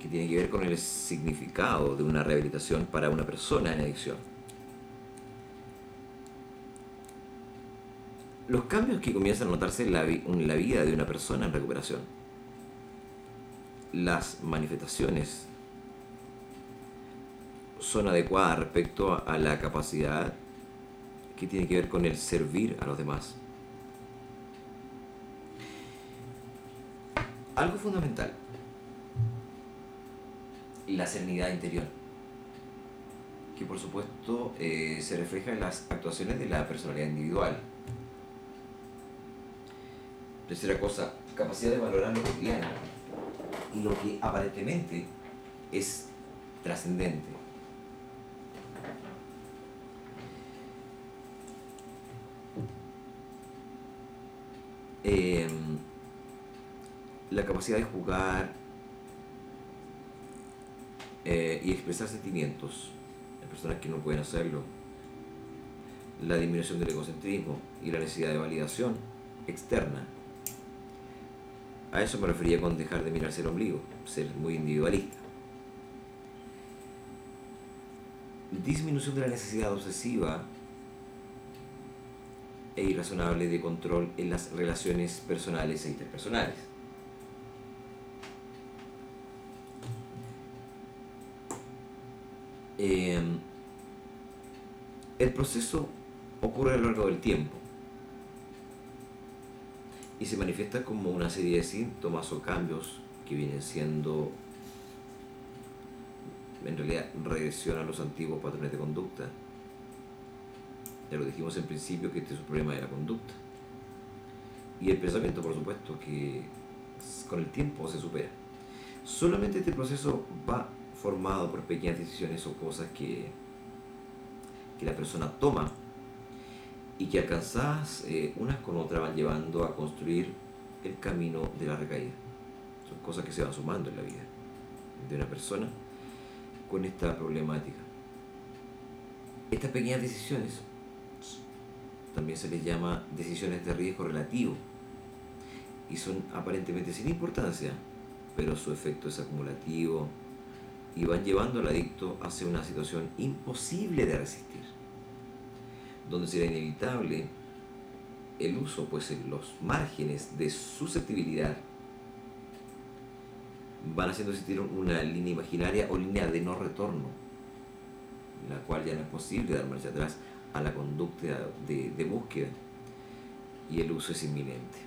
que tiene que ver con el significado de una rehabilitación para una persona en adicción. Los cambios que comienzan a notarse en la, vida de una persona en recuperación las manifestaciones son adecuadas respecto a, a la capacidad que tiene que ver con el servir a los demás. Algo fundamental, la serenidad interior, que por supuesto eh, se refleja en las actuaciones de la personalidad individual. Tercera cosa, capacidad de valorar lo cotidiano y lo que aparentemente es trascendente. Eh, la capacidad de jugar eh, y expresar sentimientos en personas que no pueden hacerlo. La disminución del egocentrismo y la necesidad de validación externa a eso me refería con dejar de mirarse el ombligo, ser muy individualista. Disminución de la necesidad obsesiva e irrazonable de control en las relaciones personales e interpersonales. Eh, el proceso ocurre a lo largo del tiempo y se manifiesta como una serie de síntomas o cambios que vienen siendo en realidad regresión a los antiguos patrones de conducta. Ya lo dijimos en principio que este es un problema de la conducta. Y el pensamiento, por supuesto, que con el tiempo se supera. Solamente este proceso va formado por pequeñas decisiones o cosas que, que la persona toma y que alcanzadas eh, unas con otras van llevando a construir el camino de la recaída. Son cosas que se van sumando en la vida de una persona con esta problemática. Estas pequeñas decisiones también se les llama decisiones de riesgo relativo y son aparentemente sin importancia, pero su efecto es acumulativo y van llevando al adicto hacia una situación imposible de resistir donde será inevitable el uso, pues en los márgenes de susceptibilidad van haciendo existir una línea imaginaria o línea de no retorno, la cual ya no es posible dar marcha atrás a la conducta de, de búsqueda y el uso es inminente.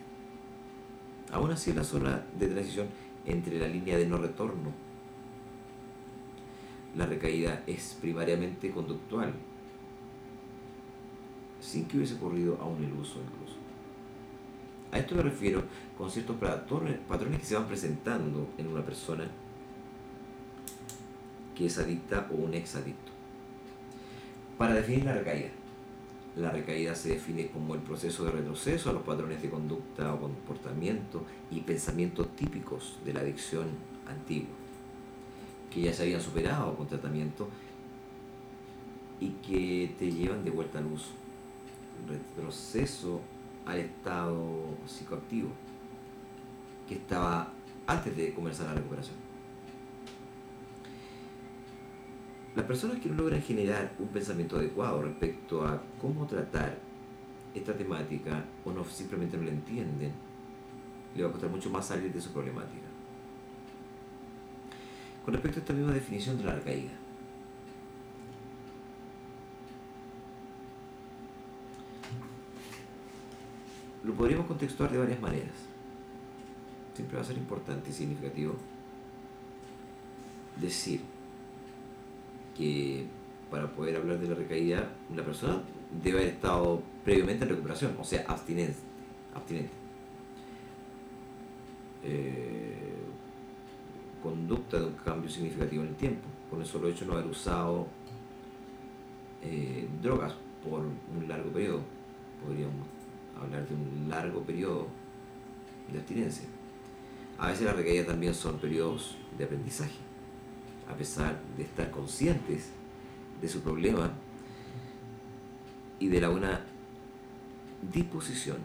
Aún así, la zona de transición entre la línea de no retorno, la recaída es primariamente conductual, sin que hubiese ocurrido aún el uso incluso. A esto me refiero con ciertos patrones, que se van presentando en una persona que es adicta o un exadicto. Para definir la recaída, la recaída se define como el proceso de retroceso a los patrones de conducta o comportamiento y pensamiento típicos de la adicción antigua, que ya se habían superado con tratamiento y que te llevan de vuelta al uso retroceso al estado psicoactivo que estaba antes de comenzar la recuperación. Las personas que no logran generar un pensamiento adecuado respecto a cómo tratar esta temática o no simplemente no la entienden, le va a costar mucho más salir de su problemática. Con respecto a esta misma definición de la recaída, lo podríamos contextuar de varias maneras. Siempre va a ser importante y significativo decir que para poder hablar de la recaída, la persona debe haber estado previamente en recuperación, o sea, abstinente. abstinente. Eh, conducta de un cambio significativo en el tiempo, con el solo hecho de no haber usado eh, drogas por un largo periodo. Podríamos hablar de un largo periodo de abstinencia. A veces las recaídas también son periodos de aprendizaje, a pesar de estar conscientes de su problema y de la buena disposición.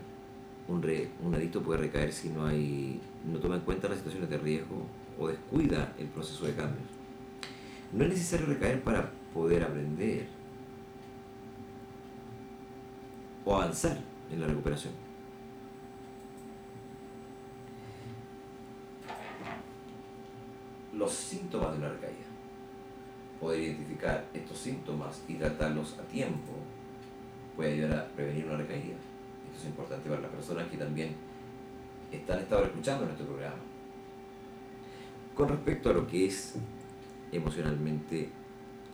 Un, re- un adicto puede recaer si no hay no toma en cuenta las situaciones de riesgo o descuida el proceso de cambios. No es necesario recaer para poder aprender o avanzar en la recuperación. Los síntomas de una recaída. Poder identificar estos síntomas y tratarlos a tiempo puede ayudar a prevenir una recaída. Esto es importante para las personas que también están estado escuchando nuestro programa. Con respecto a lo que es emocionalmente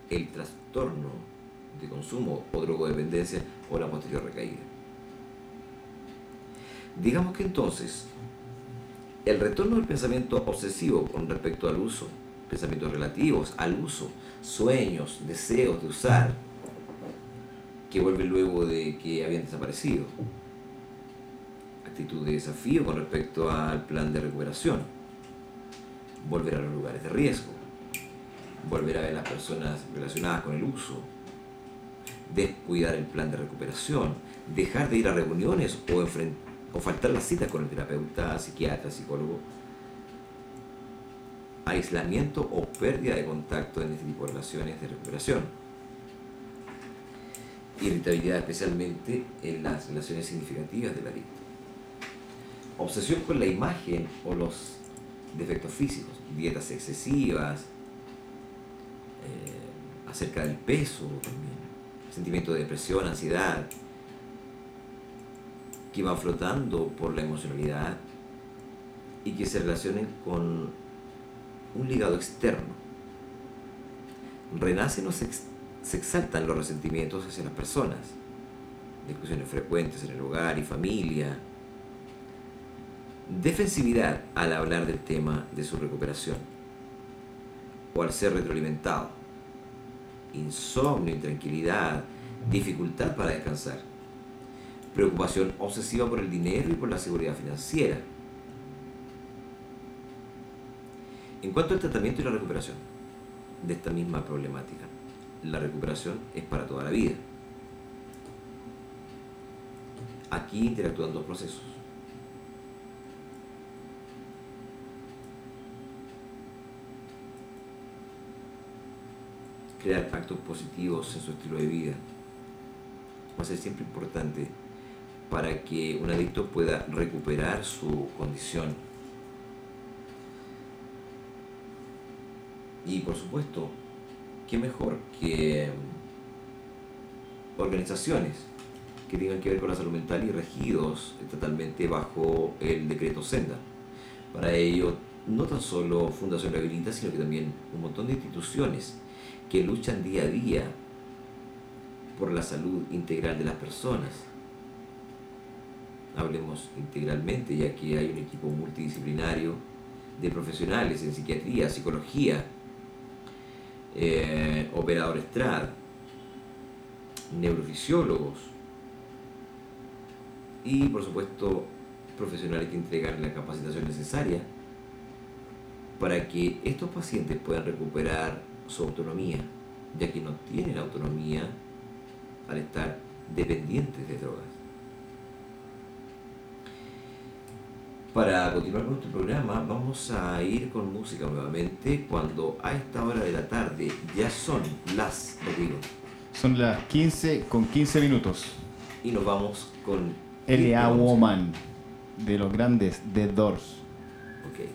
el trastorno de consumo o drogodependencia o la posterior recaída. Digamos que entonces el retorno del pensamiento obsesivo con respecto al uso, pensamientos relativos al uso, sueños, deseos de usar, que vuelven luego de que habían desaparecido. Actitud de desafío con respecto al plan de recuperación. Volver a los lugares de riesgo. Volver a ver las personas relacionadas con el uso. Descuidar el plan de recuperación. Dejar de ir a reuniones o, enfren- o faltar las citas con el terapeuta, psiquiatra, psicólogo. Aislamiento o pérdida de contacto en este tipo de relaciones de recuperación irritabilidad especialmente en las relaciones significativas del adicto. Obsesión con la imagen o los defectos físicos, dietas excesivas, eh, acerca del peso también, sentimiento de depresión, ansiedad, que van flotando por la emocionalidad y que se relacionen con un ligado externo. Renacen o se, se exaltan los resentimientos hacia las personas, discusiones frecuentes en el hogar y familia, defensividad al hablar del tema de su recuperación o al ser retroalimentado, insomnio, intranquilidad, dificultad para descansar, preocupación obsesiva por el dinero y por la seguridad financiera. En cuanto al tratamiento y la recuperación de esta misma problemática, la recuperación es para toda la vida. Aquí interactúan dos procesos. Crear actos positivos en su estilo de vida va a ser siempre importante para que un adicto pueda recuperar su condición. Y por supuesto, qué mejor que organizaciones que tengan que ver con la salud mental y regidos totalmente bajo el decreto Senda. Para ello, no tan solo Fundación Rehabilita, sino que también un montón de instituciones que luchan día a día por la salud integral de las personas. Hablemos integralmente, ya que hay un equipo multidisciplinario de profesionales en psiquiatría, psicología, eh, operadores TRAD, neurofisiólogos y por supuesto profesionales que entregan la capacitación necesaria para que estos pacientes puedan recuperar su autonomía, ya que no tienen autonomía al estar dependientes de drogas. Para continuar con nuestro programa, vamos a ir con música nuevamente cuando a esta hora de la tarde ya son las, Rodrigo, Son las 15 con 15 minutos. y nos vamos con L.A. Woman de los grandes The Doors. Ok.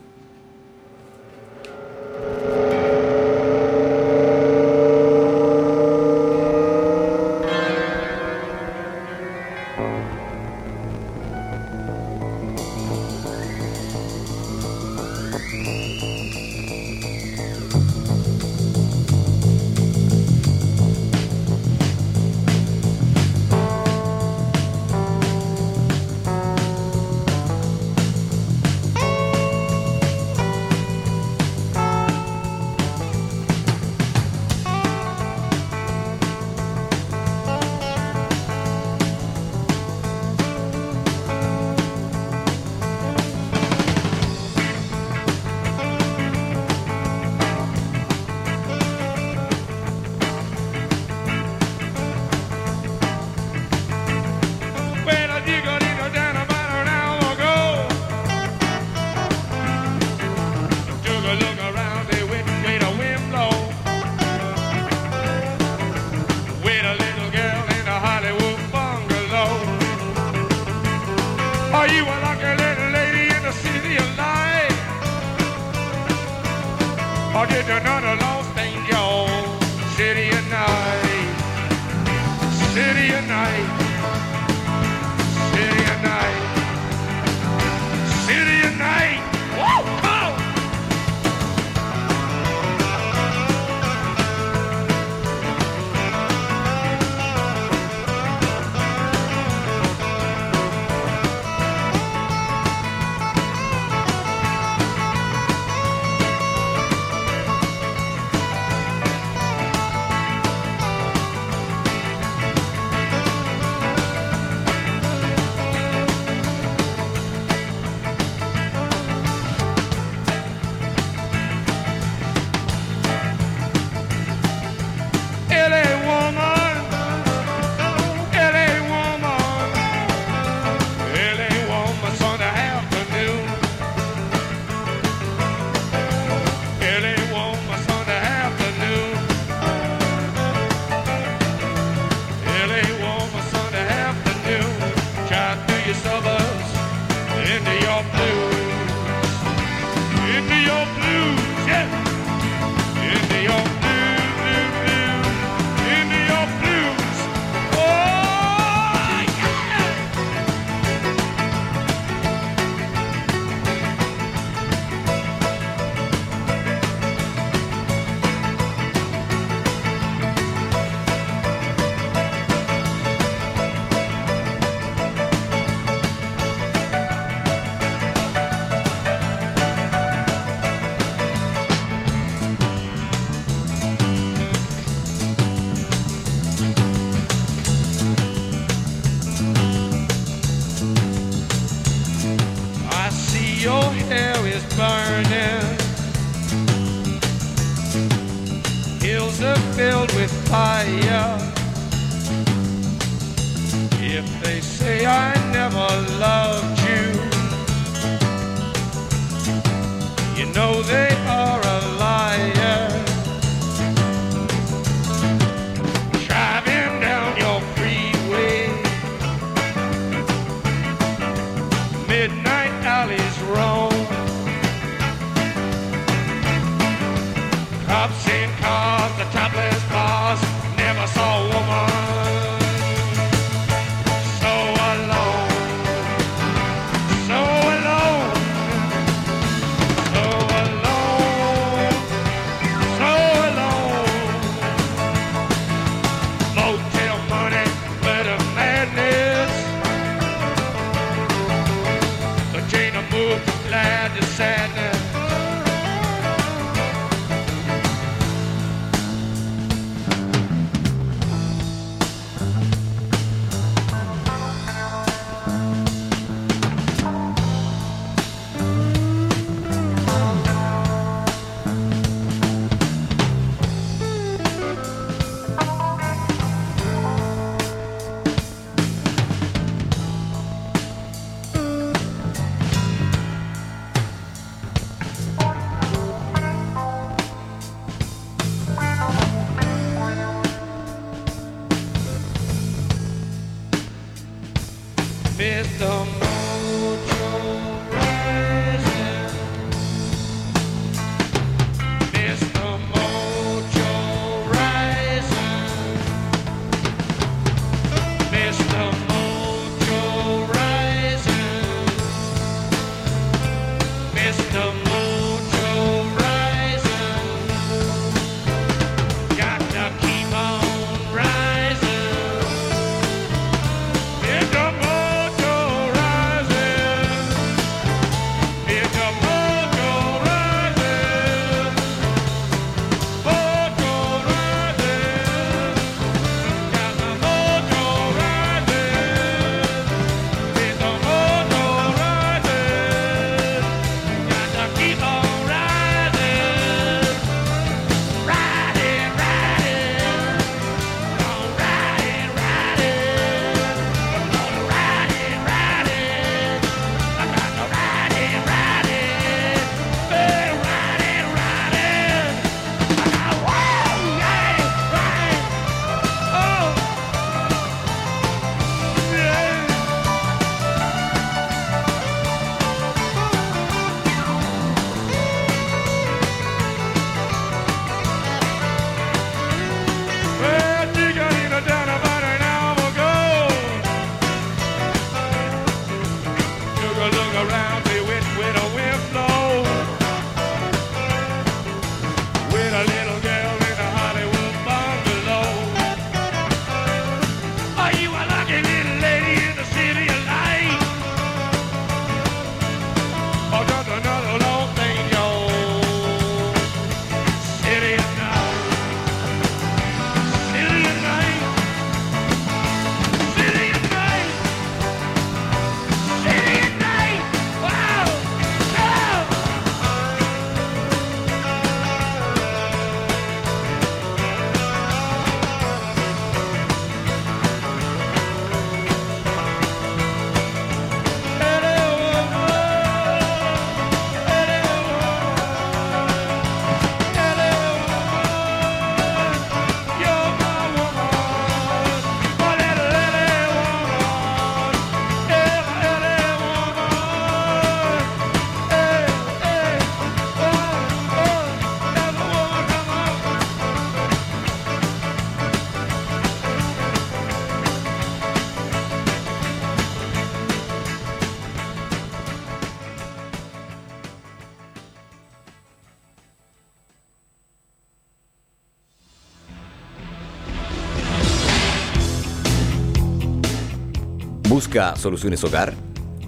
¿Busca soluciones hogar?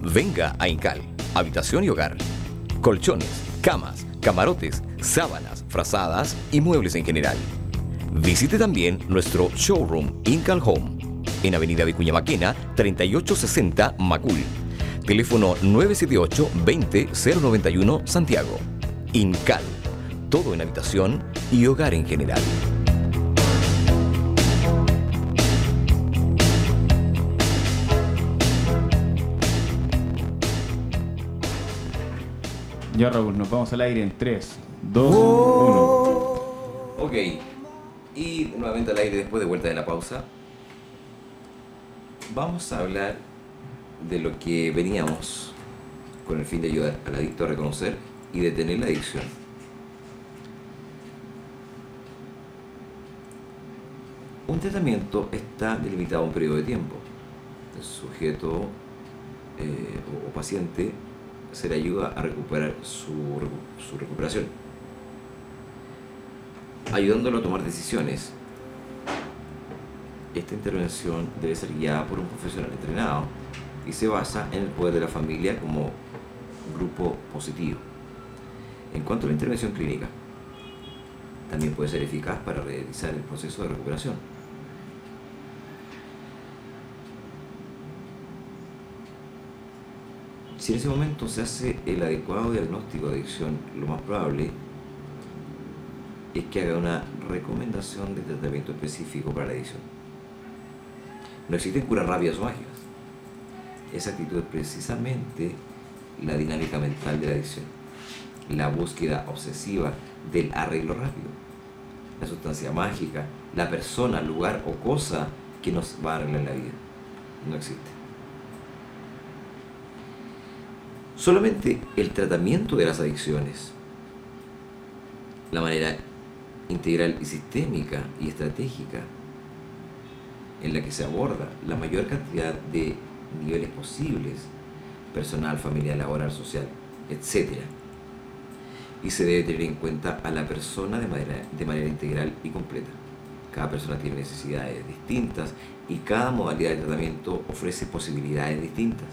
Venga a Incal, habitación y hogar. Colchones, camas, camarotes, sábanas, frazadas y muebles en general. Visite también nuestro showroom Incal Home en Avenida Vicuña Maquena, 3860 Macul. Teléfono 978 20 091 Santiago. Incal. Todo en habitación y hogar en general. Ya Raúl, nos vamos al aire en 3, 2, 1. Ok. Y nuevamente al aire después de vuelta de la pausa. Vamos a hablar de lo que veníamos con el fin de ayudar al adicto a reconocer y detener la adicción. Un tratamiento está delimitado a un periodo de tiempo. El sujeto eh, o, o paciente se le ayuda a recuperar su, su recuperación, ayudándolo a tomar decisiones. Esta intervención debe ser guiada por un profesional entrenado y se basa en el poder de la familia como grupo positivo. En cuanto a la intervención clínica, también puede ser eficaz para realizar el proceso de recuperación. Si en ese momento se hace el adecuado diagnóstico de adicción, lo más probable es que haga una recomendación de tratamiento específico para la adicción. No existen curas rápidas o mágicas. Esa actitud es precisamente la dinámica mental de la adicción. La búsqueda obsesiva del arreglo rápido. La sustancia mágica, la persona, lugar o cosa que nos va a arreglar la vida. No existe. Solamente el tratamiento de las adicciones, la manera integral y sistémica y estratégica en la que se aborda la mayor cantidad de niveles posibles, personal, familiar, laboral, social, etc. Y se debe tener en cuenta a la persona de manera, de manera integral y completa. Cada persona tiene necesidades distintas y cada modalidad de tratamiento ofrece posibilidades distintas.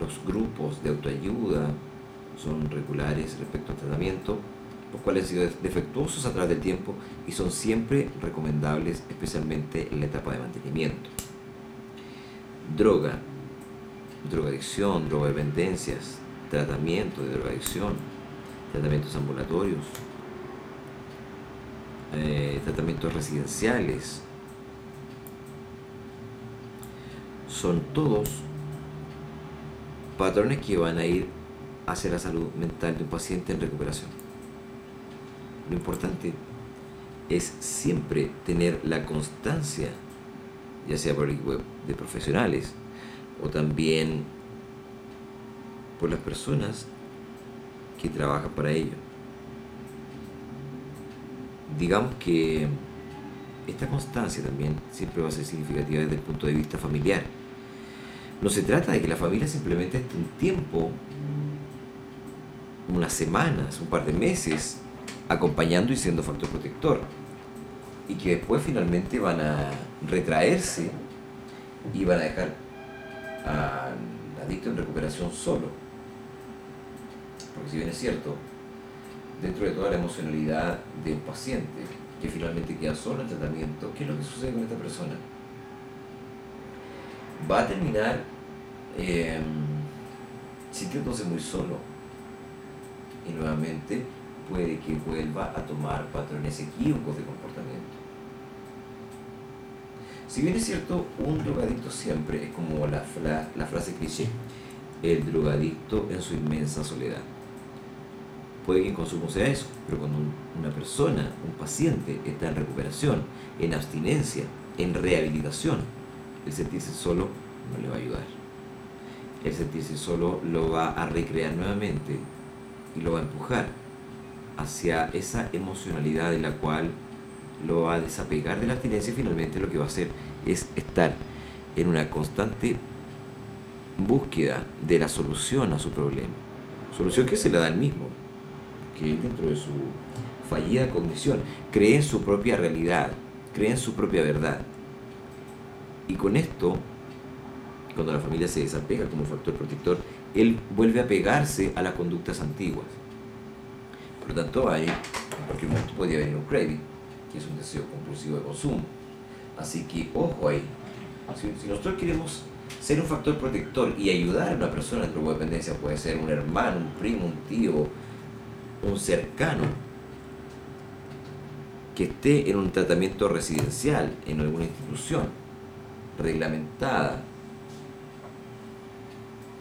Los grupos de autoayuda son regulares respecto al tratamiento, los cuales han sido defectuosos a través del tiempo y son siempre recomendables, especialmente en la etapa de mantenimiento. Droga, drogadicción, drogodependencias, tratamiento de drogadicción, tratamientos ambulatorios, eh, tratamientos residenciales, son todos patrones que van a ir hacia la salud mental de un paciente en recuperación. Lo importante es siempre tener la constancia, ya sea por el equipo de profesionales o también por las personas que trabajan para ello. Digamos que esta constancia también siempre va a ser significativa desde el punto de vista familiar. No se trata de que la familia simplemente esté un tiempo, unas semanas, un par de meses, acompañando y siendo factor protector. Y que después finalmente van a retraerse y van a dejar al adicto en recuperación solo. Porque si bien es cierto, dentro de toda la emocionalidad de un paciente que finalmente queda solo en tratamiento, ¿qué es lo que sucede con esta persona? Va a terminar eh, sintiéndose muy solo y nuevamente puede que vuelva a tomar patrones equívocos de comportamiento. Si bien es cierto, un drogadicto siempre es como la, la frase cliché, el drogadicto en su inmensa soledad. Puede que en consumo sea eso, pero cuando un- una persona, un paciente, está en recuperación, en abstinencia, en rehabilitación, el sentirse solo no le va a ayudar. El sentirse solo lo va a recrear nuevamente y lo va a empujar hacia esa emocionalidad de la cual lo va a desapegar de la abstinencia y finalmente lo que va a hacer es estar en una constante búsqueda de la solución a su problema. Solución que se la da él mismo, que dentro de su fallida cognición cree en su propia realidad, cree en su propia verdad. Y con esto cuando la familia se desapega como factor protector, él vuelve a pegarse a las conductas antiguas. Por lo tanto, hay, en cualquier momento podría venir un craving, que es un deseo compulsivo de consumo. Así que, ojo ahí. Si, nosotros queremos ser un factor protector y ayudar a una persona en drogodependencia, puede ser un hermano, un primo, un tío, un cercano, que esté en un tratamiento residencial en alguna institución reglamentada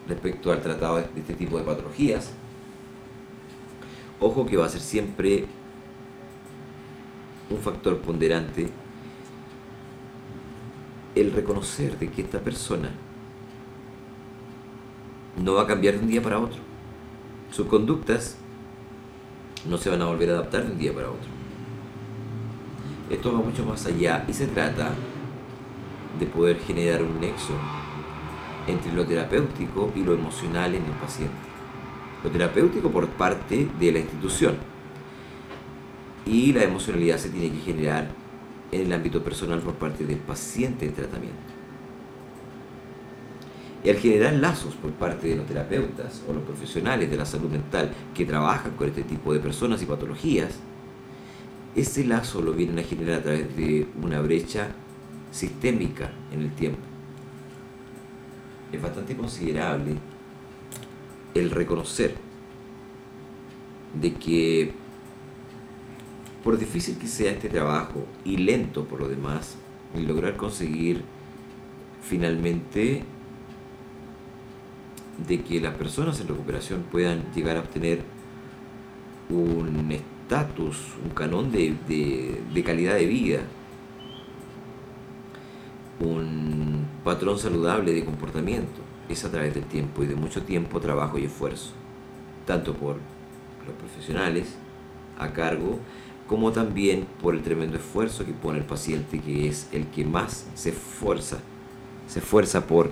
respecto al tratado de este tipo de patologías, ojo que va a ser siempre un factor ponderante el reconocer de que esta persona no va a cambiar de un día para otro. Sus conductas no se van a volver a adaptar de un día para otro. Esto va mucho más allá y se trata de poder generar un nexo entre lo terapéutico y lo emocional en el paciente. Lo terapéutico por parte de la institución y la emocionalidad se tiene que generar en el ámbito personal por parte del paciente en tratamiento. Y al generar lazos por parte de los terapeutas o los profesionales de la salud mental que trabajan con este tipo de personas y patologías, ese lazo lo vienen a generar a través de una brecha sistémica en el tiempo. Es bastante considerable el reconocer de que por difícil que sea este trabajo y lento por lo demás, lograr conseguir finalmente de que las personas en recuperación puedan llegar a obtener un estatus, un canón de, de- de calidad de vida, un patrón saludable de comportamiento, es a través del tiempo y de mucho tiempo, trabajo y esfuerzo, tanto por los profesionales a cargo, como también por el tremendo esfuerzo que pone el paciente, que es el que más se esfuerza, se esfuerza por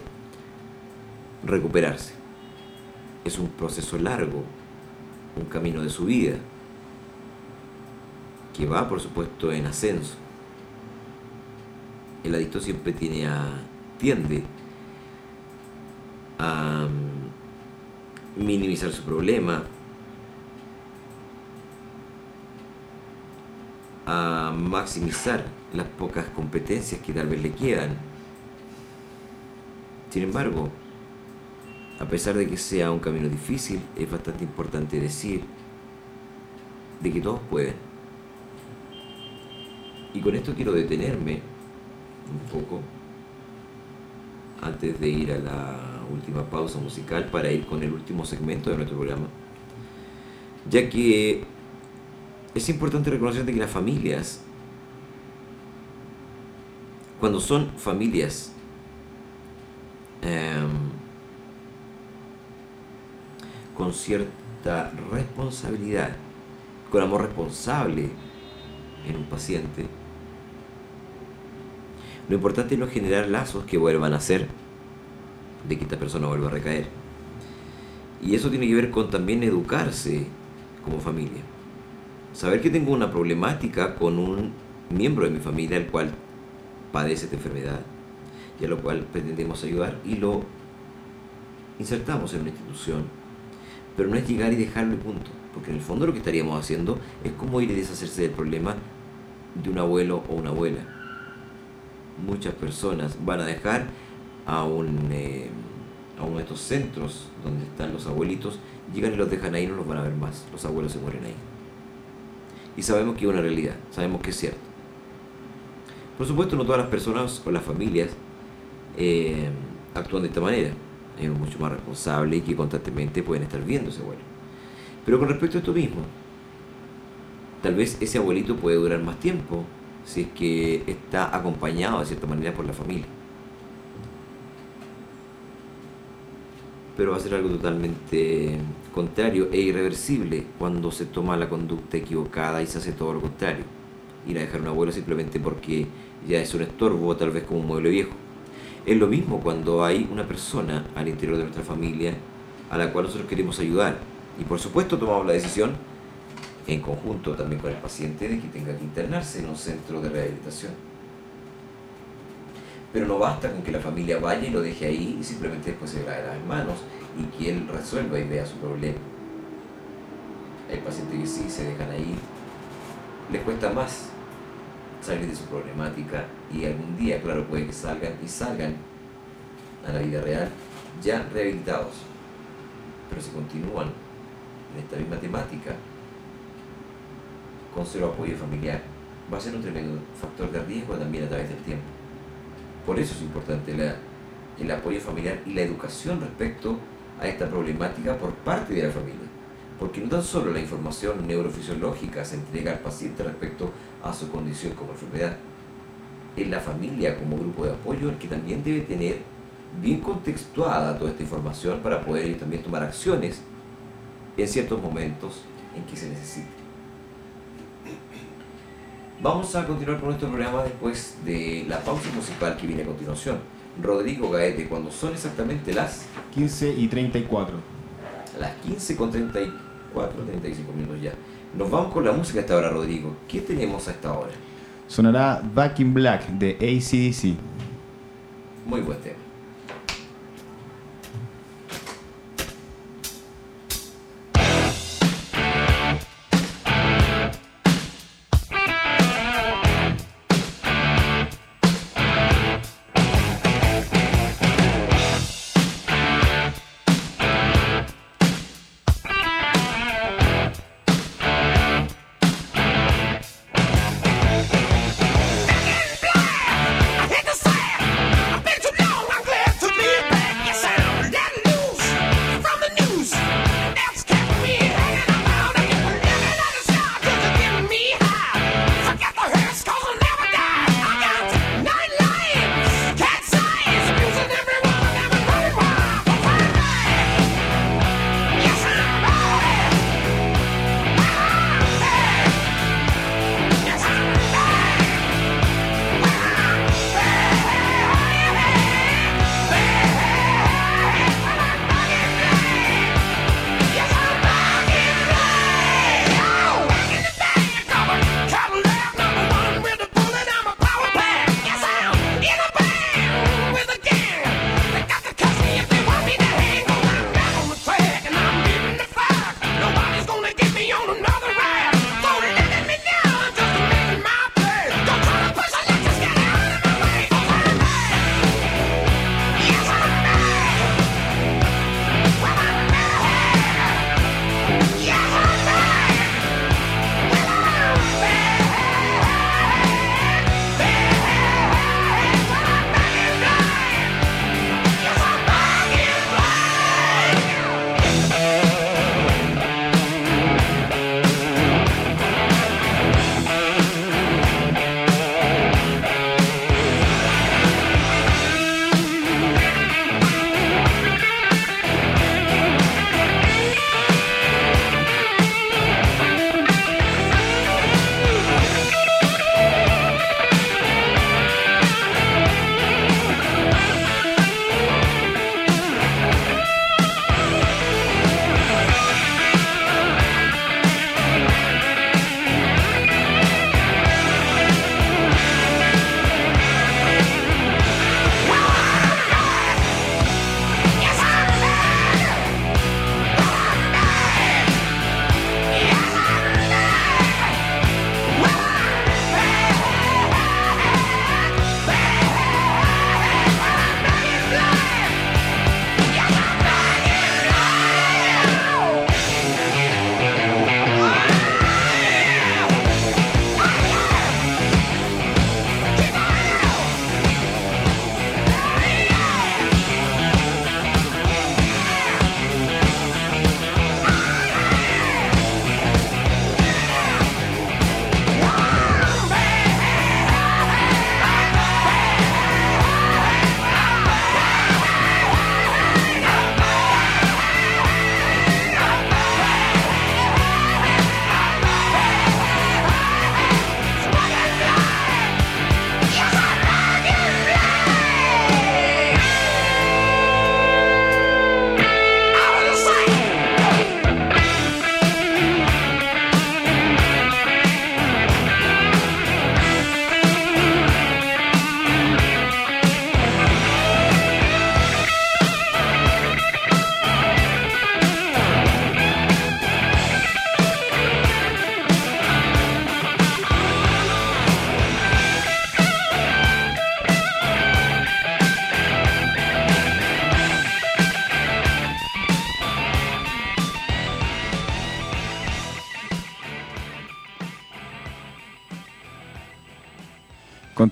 recuperarse. Es un proceso largo, un camino de su vida, que va por supuesto en ascenso. El adicto siempre tiende a mm, minimizar su problema, a maximizar las pocas competencias que tal vez le quedan. Sin embargo, a pesar de que sea un camino difícil, es bastante importante decir de que todos pueden. Y con esto quiero detenerme un poco antes de ir a la última pausa musical para ir con el último segmento de nuestro programa, ya que es importante reconocer que las familias, cuando son familias em, con cierta responsabilidad, con amor responsable en un paciente, lo importante es no generar lazos que vuelvan a hacer de que esta persona vuelva a recaer. Y eso tiene que ver con también educarse como familia. Saber que tengo una problemática con un miembro de mi familia el cual padece esta enfermedad y a lo cual pretendemos ayudar y lo insertamos en una institución. Pero no es llegar y dejarlo y punto. Porque en el fondo lo que estaríamos haciendo es como ir y deshacerse del problema de un abuelo o una abuela. Muchas personas van a dejar a, un, eh, a uno de estos centros donde están los abuelitos, llegan y los dejan ahí no los van a ver más. Los abuelos se mueren ahí. Y sabemos que es una realidad, sabemos que es cierto. Por supuesto, no todas las personas o las familias eh, actúan de esta manera. Es mucho más responsable y que constantemente pueden estar viendo ese abuelo. Pero con respecto a esto mismo, tal vez ese abuelito puede durar más tiempo si es que está acompañado de cierta manera por la familia. Pero va a ser algo totalmente contrario e irreversible cuando se toma la conducta equivocada y se hace todo lo contrario. Ir a dejar un abuelo simplemente porque ya es un estorbo, tal vez como un mueble viejo. Es lo mismo cuando hay una persona al interior de nuestra familia a la cual nosotros queremos ayudar. Y por supuesto tomamos la decisión en conjunto también con el paciente de que tenga que internarse en un centro de rehabilitación. Pero no basta con que la familia vaya y lo deje ahí y simplemente después se lave las manos y que él resuelva y vea su problema. Hay pacientes que sí se dejan ahí, les cuesta más salir de su problemática y algún día, claro, puede que salgan y salgan a la vida real ya rehabilitados. Pero si continúan en esta misma temática, con cero apoyo familiar, va a ser un tremendo factor de riesgo también a través del tiempo. Por eso es importante el apoyo familiar y la educación respecto a esta problemática por parte de la familia. Porque no tan solo la información neurofisiológica se entrega al paciente respecto a su condición como enfermedad, es la familia como grupo de apoyo el que también debe tener bien contextuada toda esta información para poder también tomar acciones en ciertos momentos en que se necesite. Vamos a continuar con nuestro programa después de la pausa musical que viene a continuación. Rodrigo Gaete, cuando son exactamente las 15 y 34. las 15 con 34, 35 minutos ya. Nos vamos con la música a esta hora, Rodrigo. ¿Qué tenemos a esta hora? Sonará Back in Black de ACDC. Muy buen tema.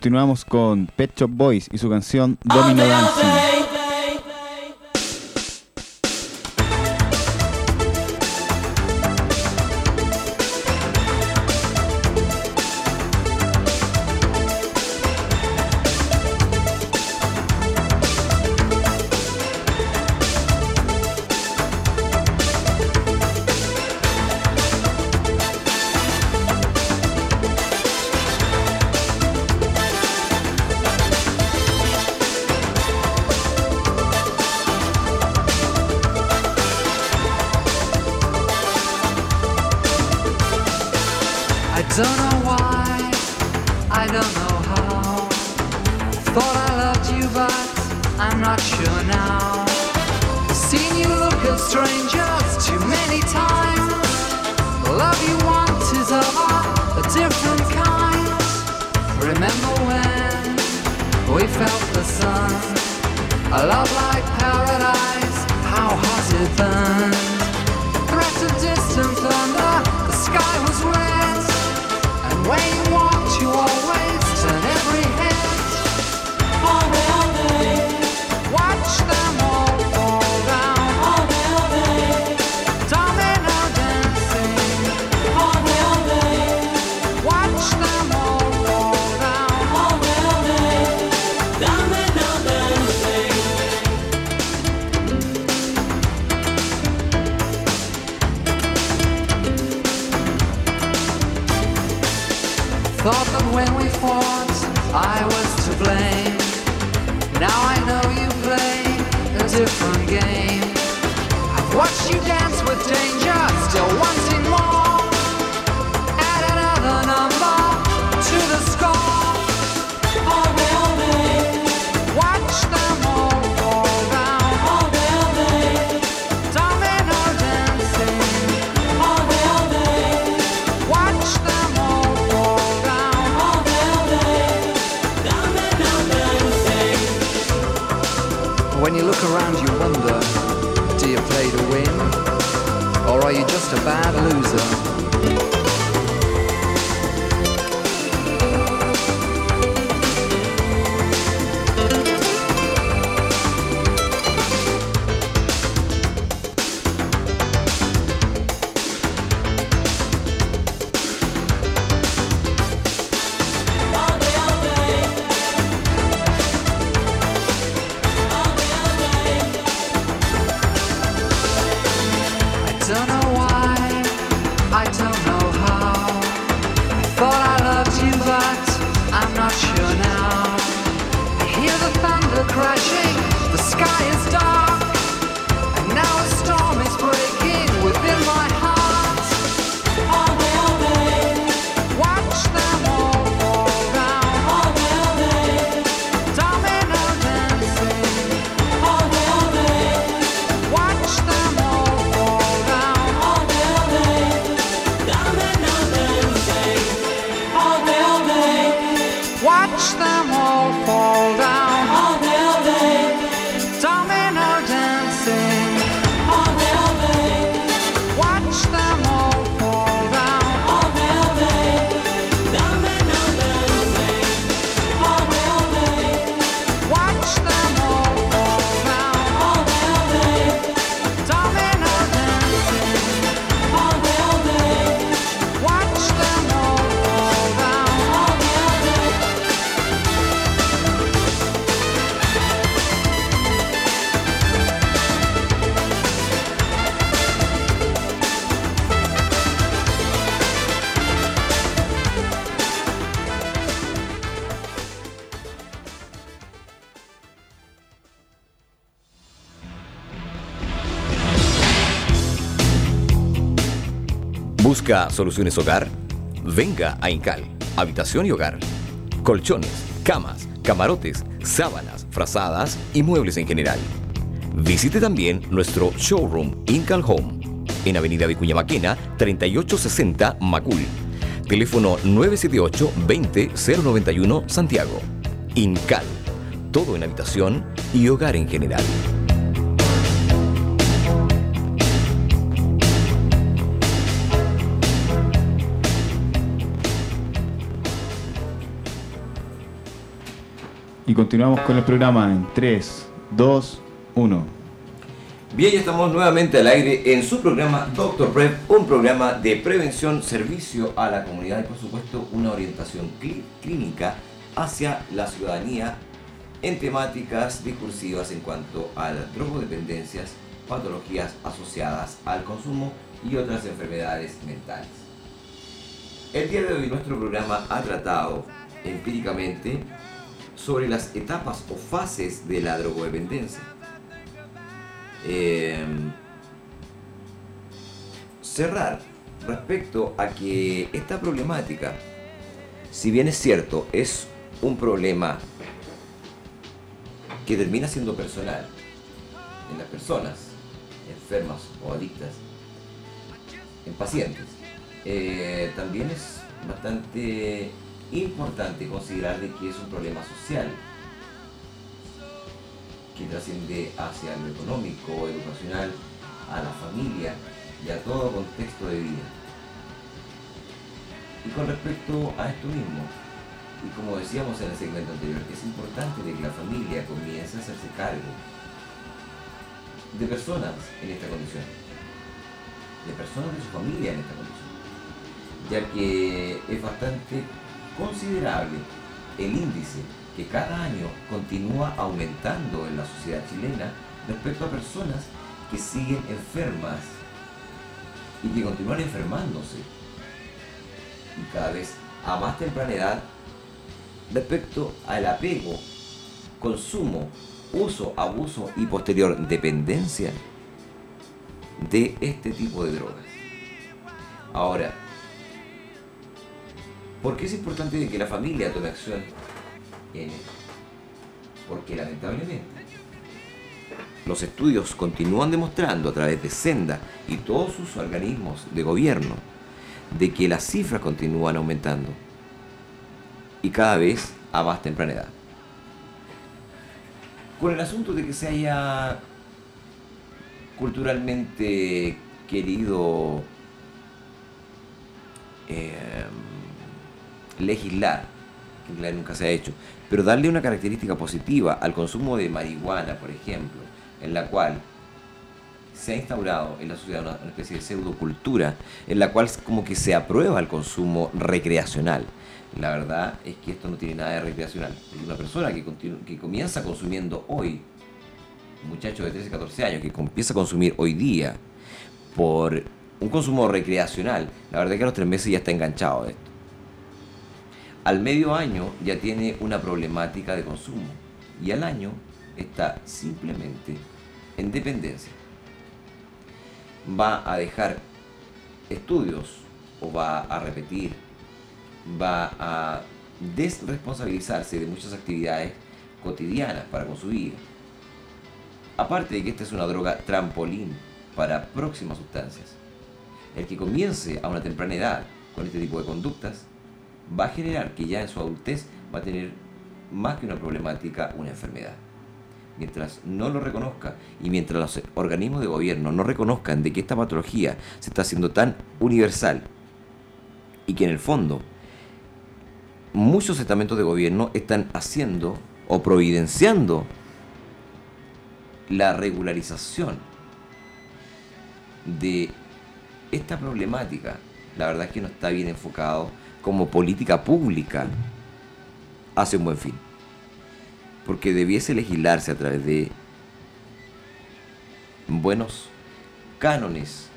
Continuamos con Pet Shop Boys y su canción Domino Dancing. Soluciones hogar. Venga a Incal, habitación y hogar. Colchones, camas, camarotes, sábanas, frazadas y muebles en general. Visite también nuestro showroom Incal Home en Avenida Vicuña Maquena 3860 Macul. Teléfono 978 20 091 Santiago. Incal. Todo en habitación y hogar en general. Continuamos con el programa en 3, 2, 1. Bien, ya estamos nuevamente al aire en su programa Doctor Prep, un programa de prevención, servicio a la comunidad y por supuesto una orientación clí- clínica hacia la ciudadanía en temáticas discursivas en cuanto a drogodependencias, patologías asociadas al consumo y otras enfermedades mentales. El día de hoy nuestro programa ha tratado empíricamente sobre las etapas o fases de la drogodependencia. Eh, cerrar respecto a que esta problemática, si bien es cierto, es un problema que termina siendo personal en las personas enfermas o adictas, en pacientes, eh, también es bastante importante considerar de que es un problema social que trasciende hacia lo económico, educacional, a la familia y a todo contexto de vida. Y con respecto a esto mismo, y como decíamos en el segmento anterior, es importante de que la familia comience a hacerse cargo de personas en esta condición, de personas de su familia en esta condición, ya que es bastante considerable el índice que cada año continúa aumentando en la sociedad chilena respecto a personas que siguen enfermas y que continúan enfermándose y cada vez a más temprana edad respecto al apego, consumo, uso, abuso y posterior dependencia de este tipo de drogas. Ahora, ¿por qué es importante que la familia tome acción en esto? Porque lamentablemente los estudios continúan demostrando a través de Senda y todos sus organismos de gobierno de que las cifras continúan aumentando y cada vez a más temprana edad. Con el asunto de que se haya culturalmente querido eh, legislar, que en realidad nunca se ha hecho, pero darle una característica positiva al consumo de marihuana, por ejemplo, en la cual se ha instaurado en la sociedad una, especie de pseudocultura en la cual como que se aprueba el consumo recreacional. La verdad es que esto no tiene nada de recreacional. Una persona que, que comienza consumiendo hoy, un muchacho de 13, 14 años que comienza a consumir hoy día por un consumo recreacional, la verdad es que a los tres meses ya está enganchado de esto. Al medio año ya tiene una problemática de consumo y al año está simplemente en dependencia. Va a dejar estudios o va a repetir, va a desresponsabilizarse de muchas actividades cotidianas para consumir. Aparte de que esta es una droga trampolín para próximas sustancias. El que comience a una temprana edad con este tipo de conductas va a generar que ya en su adultez va a tener más que una problemática, una enfermedad. Mientras no lo reconozca y mientras los organismos de gobierno no reconozcan de que esta patología se está haciendo tan universal y que en el fondo muchos estamentos de gobierno están haciendo o providenciando la regularización de esta problemática, la verdad es que no está bien enfocado como política pública hacia un buen fin. Porque debiese legislarse a través de buenos cánones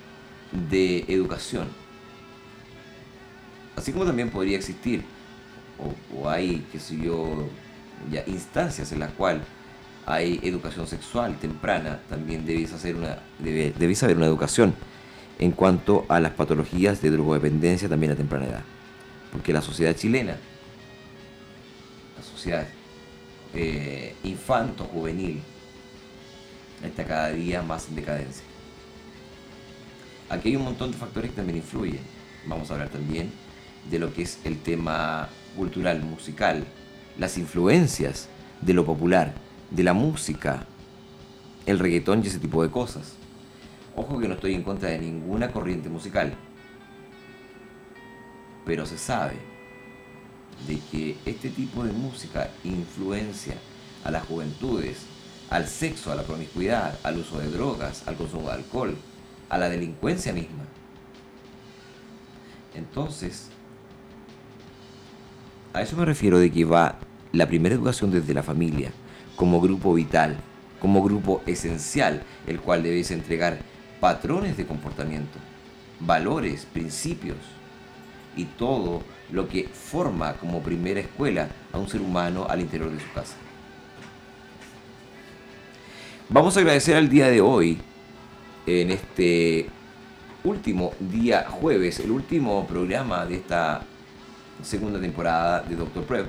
de educación. Así como también podría existir, o, hay, qué sé yo, ya instancias en las cuales hay educación sexual temprana, también debiese, hacer una, debe, haber una educación en cuanto a las patologías de drogodependencia también a temprana edad. Porque la sociedad chilena, la sociedad eh, infanto-juvenil, está cada día más en decadencia. Aquí hay un montón de factores que también influyen. Vamos a hablar también de lo que es el tema cultural, musical, las influencias de lo popular, de la música, el reggaetón y ese tipo de cosas. Ojo que no estoy en contra de ninguna corriente musical, pero se sabe de que este tipo de música influencia a las juventudes, al sexo, a la promiscuidad, al uso de drogas, al consumo de alcohol, a la delincuencia misma. Entonces, a eso me refiero de que va la primera educación desde la familia, como grupo vital, como grupo esencial, el cual debes entregar patrones de comportamiento, valores, principios y todo lo que forma como primera escuela a un ser humano al interior de su casa. Vamos a agradecer al día de hoy, en este último día jueves, el último programa de esta segunda temporada de Doctor Prep.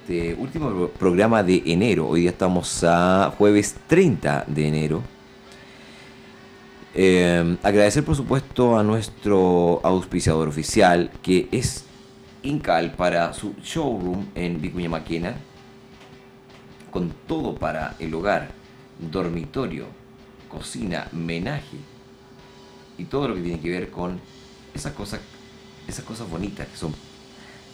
Este último programa de enero, hoy día estamos a jueves 30 de enero. Eh, agradecer por supuesto a nuestro auspiciador oficial que es Incal para su showroom en Vicuña Maquena con todo para el hogar, dormitorio, cocina, menaje y todo lo que tiene que ver con esas cosas, esas cosas bonitas que son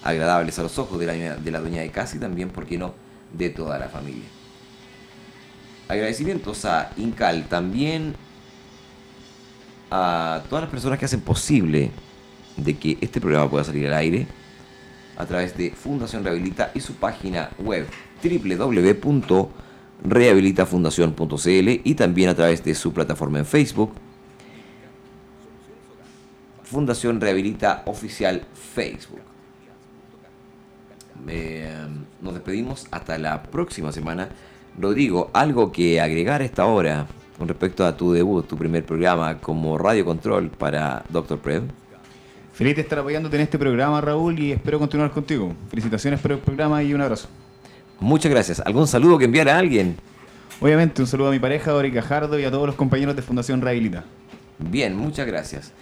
agradables a los ojos de la, de la dueña de casa y también, ¿por qué no?, de toda la familia. Agradecimientos a Incal, también a todas las personas que hacen posible de que este programa pueda salir al aire a través de Fundación Rehabilita y su página web www.rehabilitafundación.cl y también a través de su plataforma en Facebook Fundación Rehabilita Oficial Facebook. Eh, nos despedimos hasta la próxima semana. Rodrigo, algo que agregar a esta hora con respecto a tu debut, tu primer programa como Radio Control para Dr. Prev. Feliz de estar apoyándote en este programa, Raúl, y espero continuar contigo. Felicitaciones por el programa y un abrazo. Muchas gracias. ¿Algún saludo que enviar a alguien? Obviamente, un saludo a mi pareja, Dori Cajardo, y a todos los compañeros de Fundación Rehabilita. Bien, muchas gracias.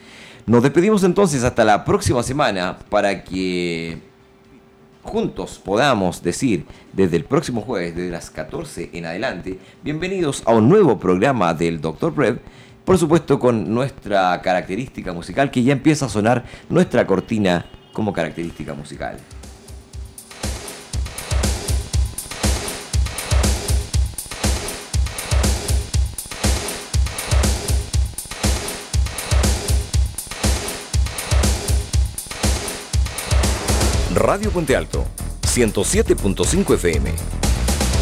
Nos despedimos entonces hasta la próxima semana para que juntos podamos decir desde el próximo jueves, desde las 14 en adelante, bienvenidos a un nuevo programa del Dr. Brev, por supuesto con nuestra característica musical que ya empieza a sonar nuestra cortina como característica musical. Radio Puente Alto, 107.5 FM.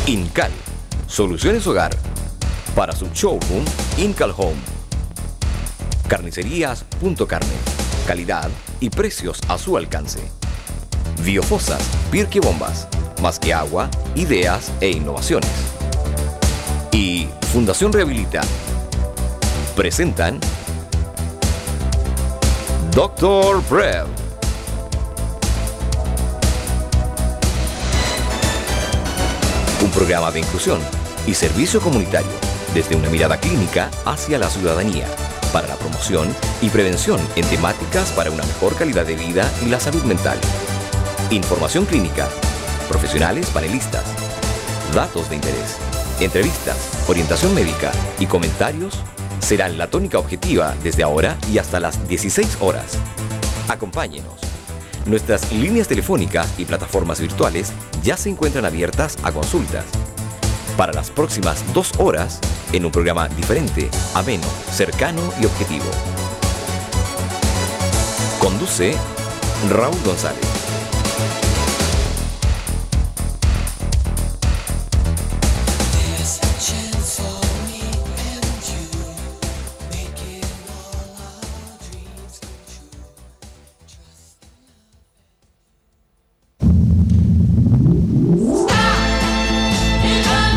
Incal, Soluciones Hogar. Para su showroom, Incal Home. Carnicerías Punto Carne. Calidad y precios a su alcance. Biofosas, Pirque Bombas. Más que agua, ideas e innovaciones. Y Fundación Rehabilita. Presentan Doctor Prev. Programa de inclusión y servicio comunitario desde una mirada clínica hacia la ciudadanía para la promoción y prevención en temáticas para una mejor calidad de vida y la salud mental. Información clínica, profesionales panelistas, datos de interés, entrevistas, orientación médica y comentarios serán la tónica objetiva desde ahora y hasta las 16 horas. Acompáñenos. Nuestras líneas telefónicas y plataformas virtuales ya se encuentran abiertas a consultas. Para las próximas dos horas, en un programa diferente, ameno, cercano y objetivo. Conduce Raúl González.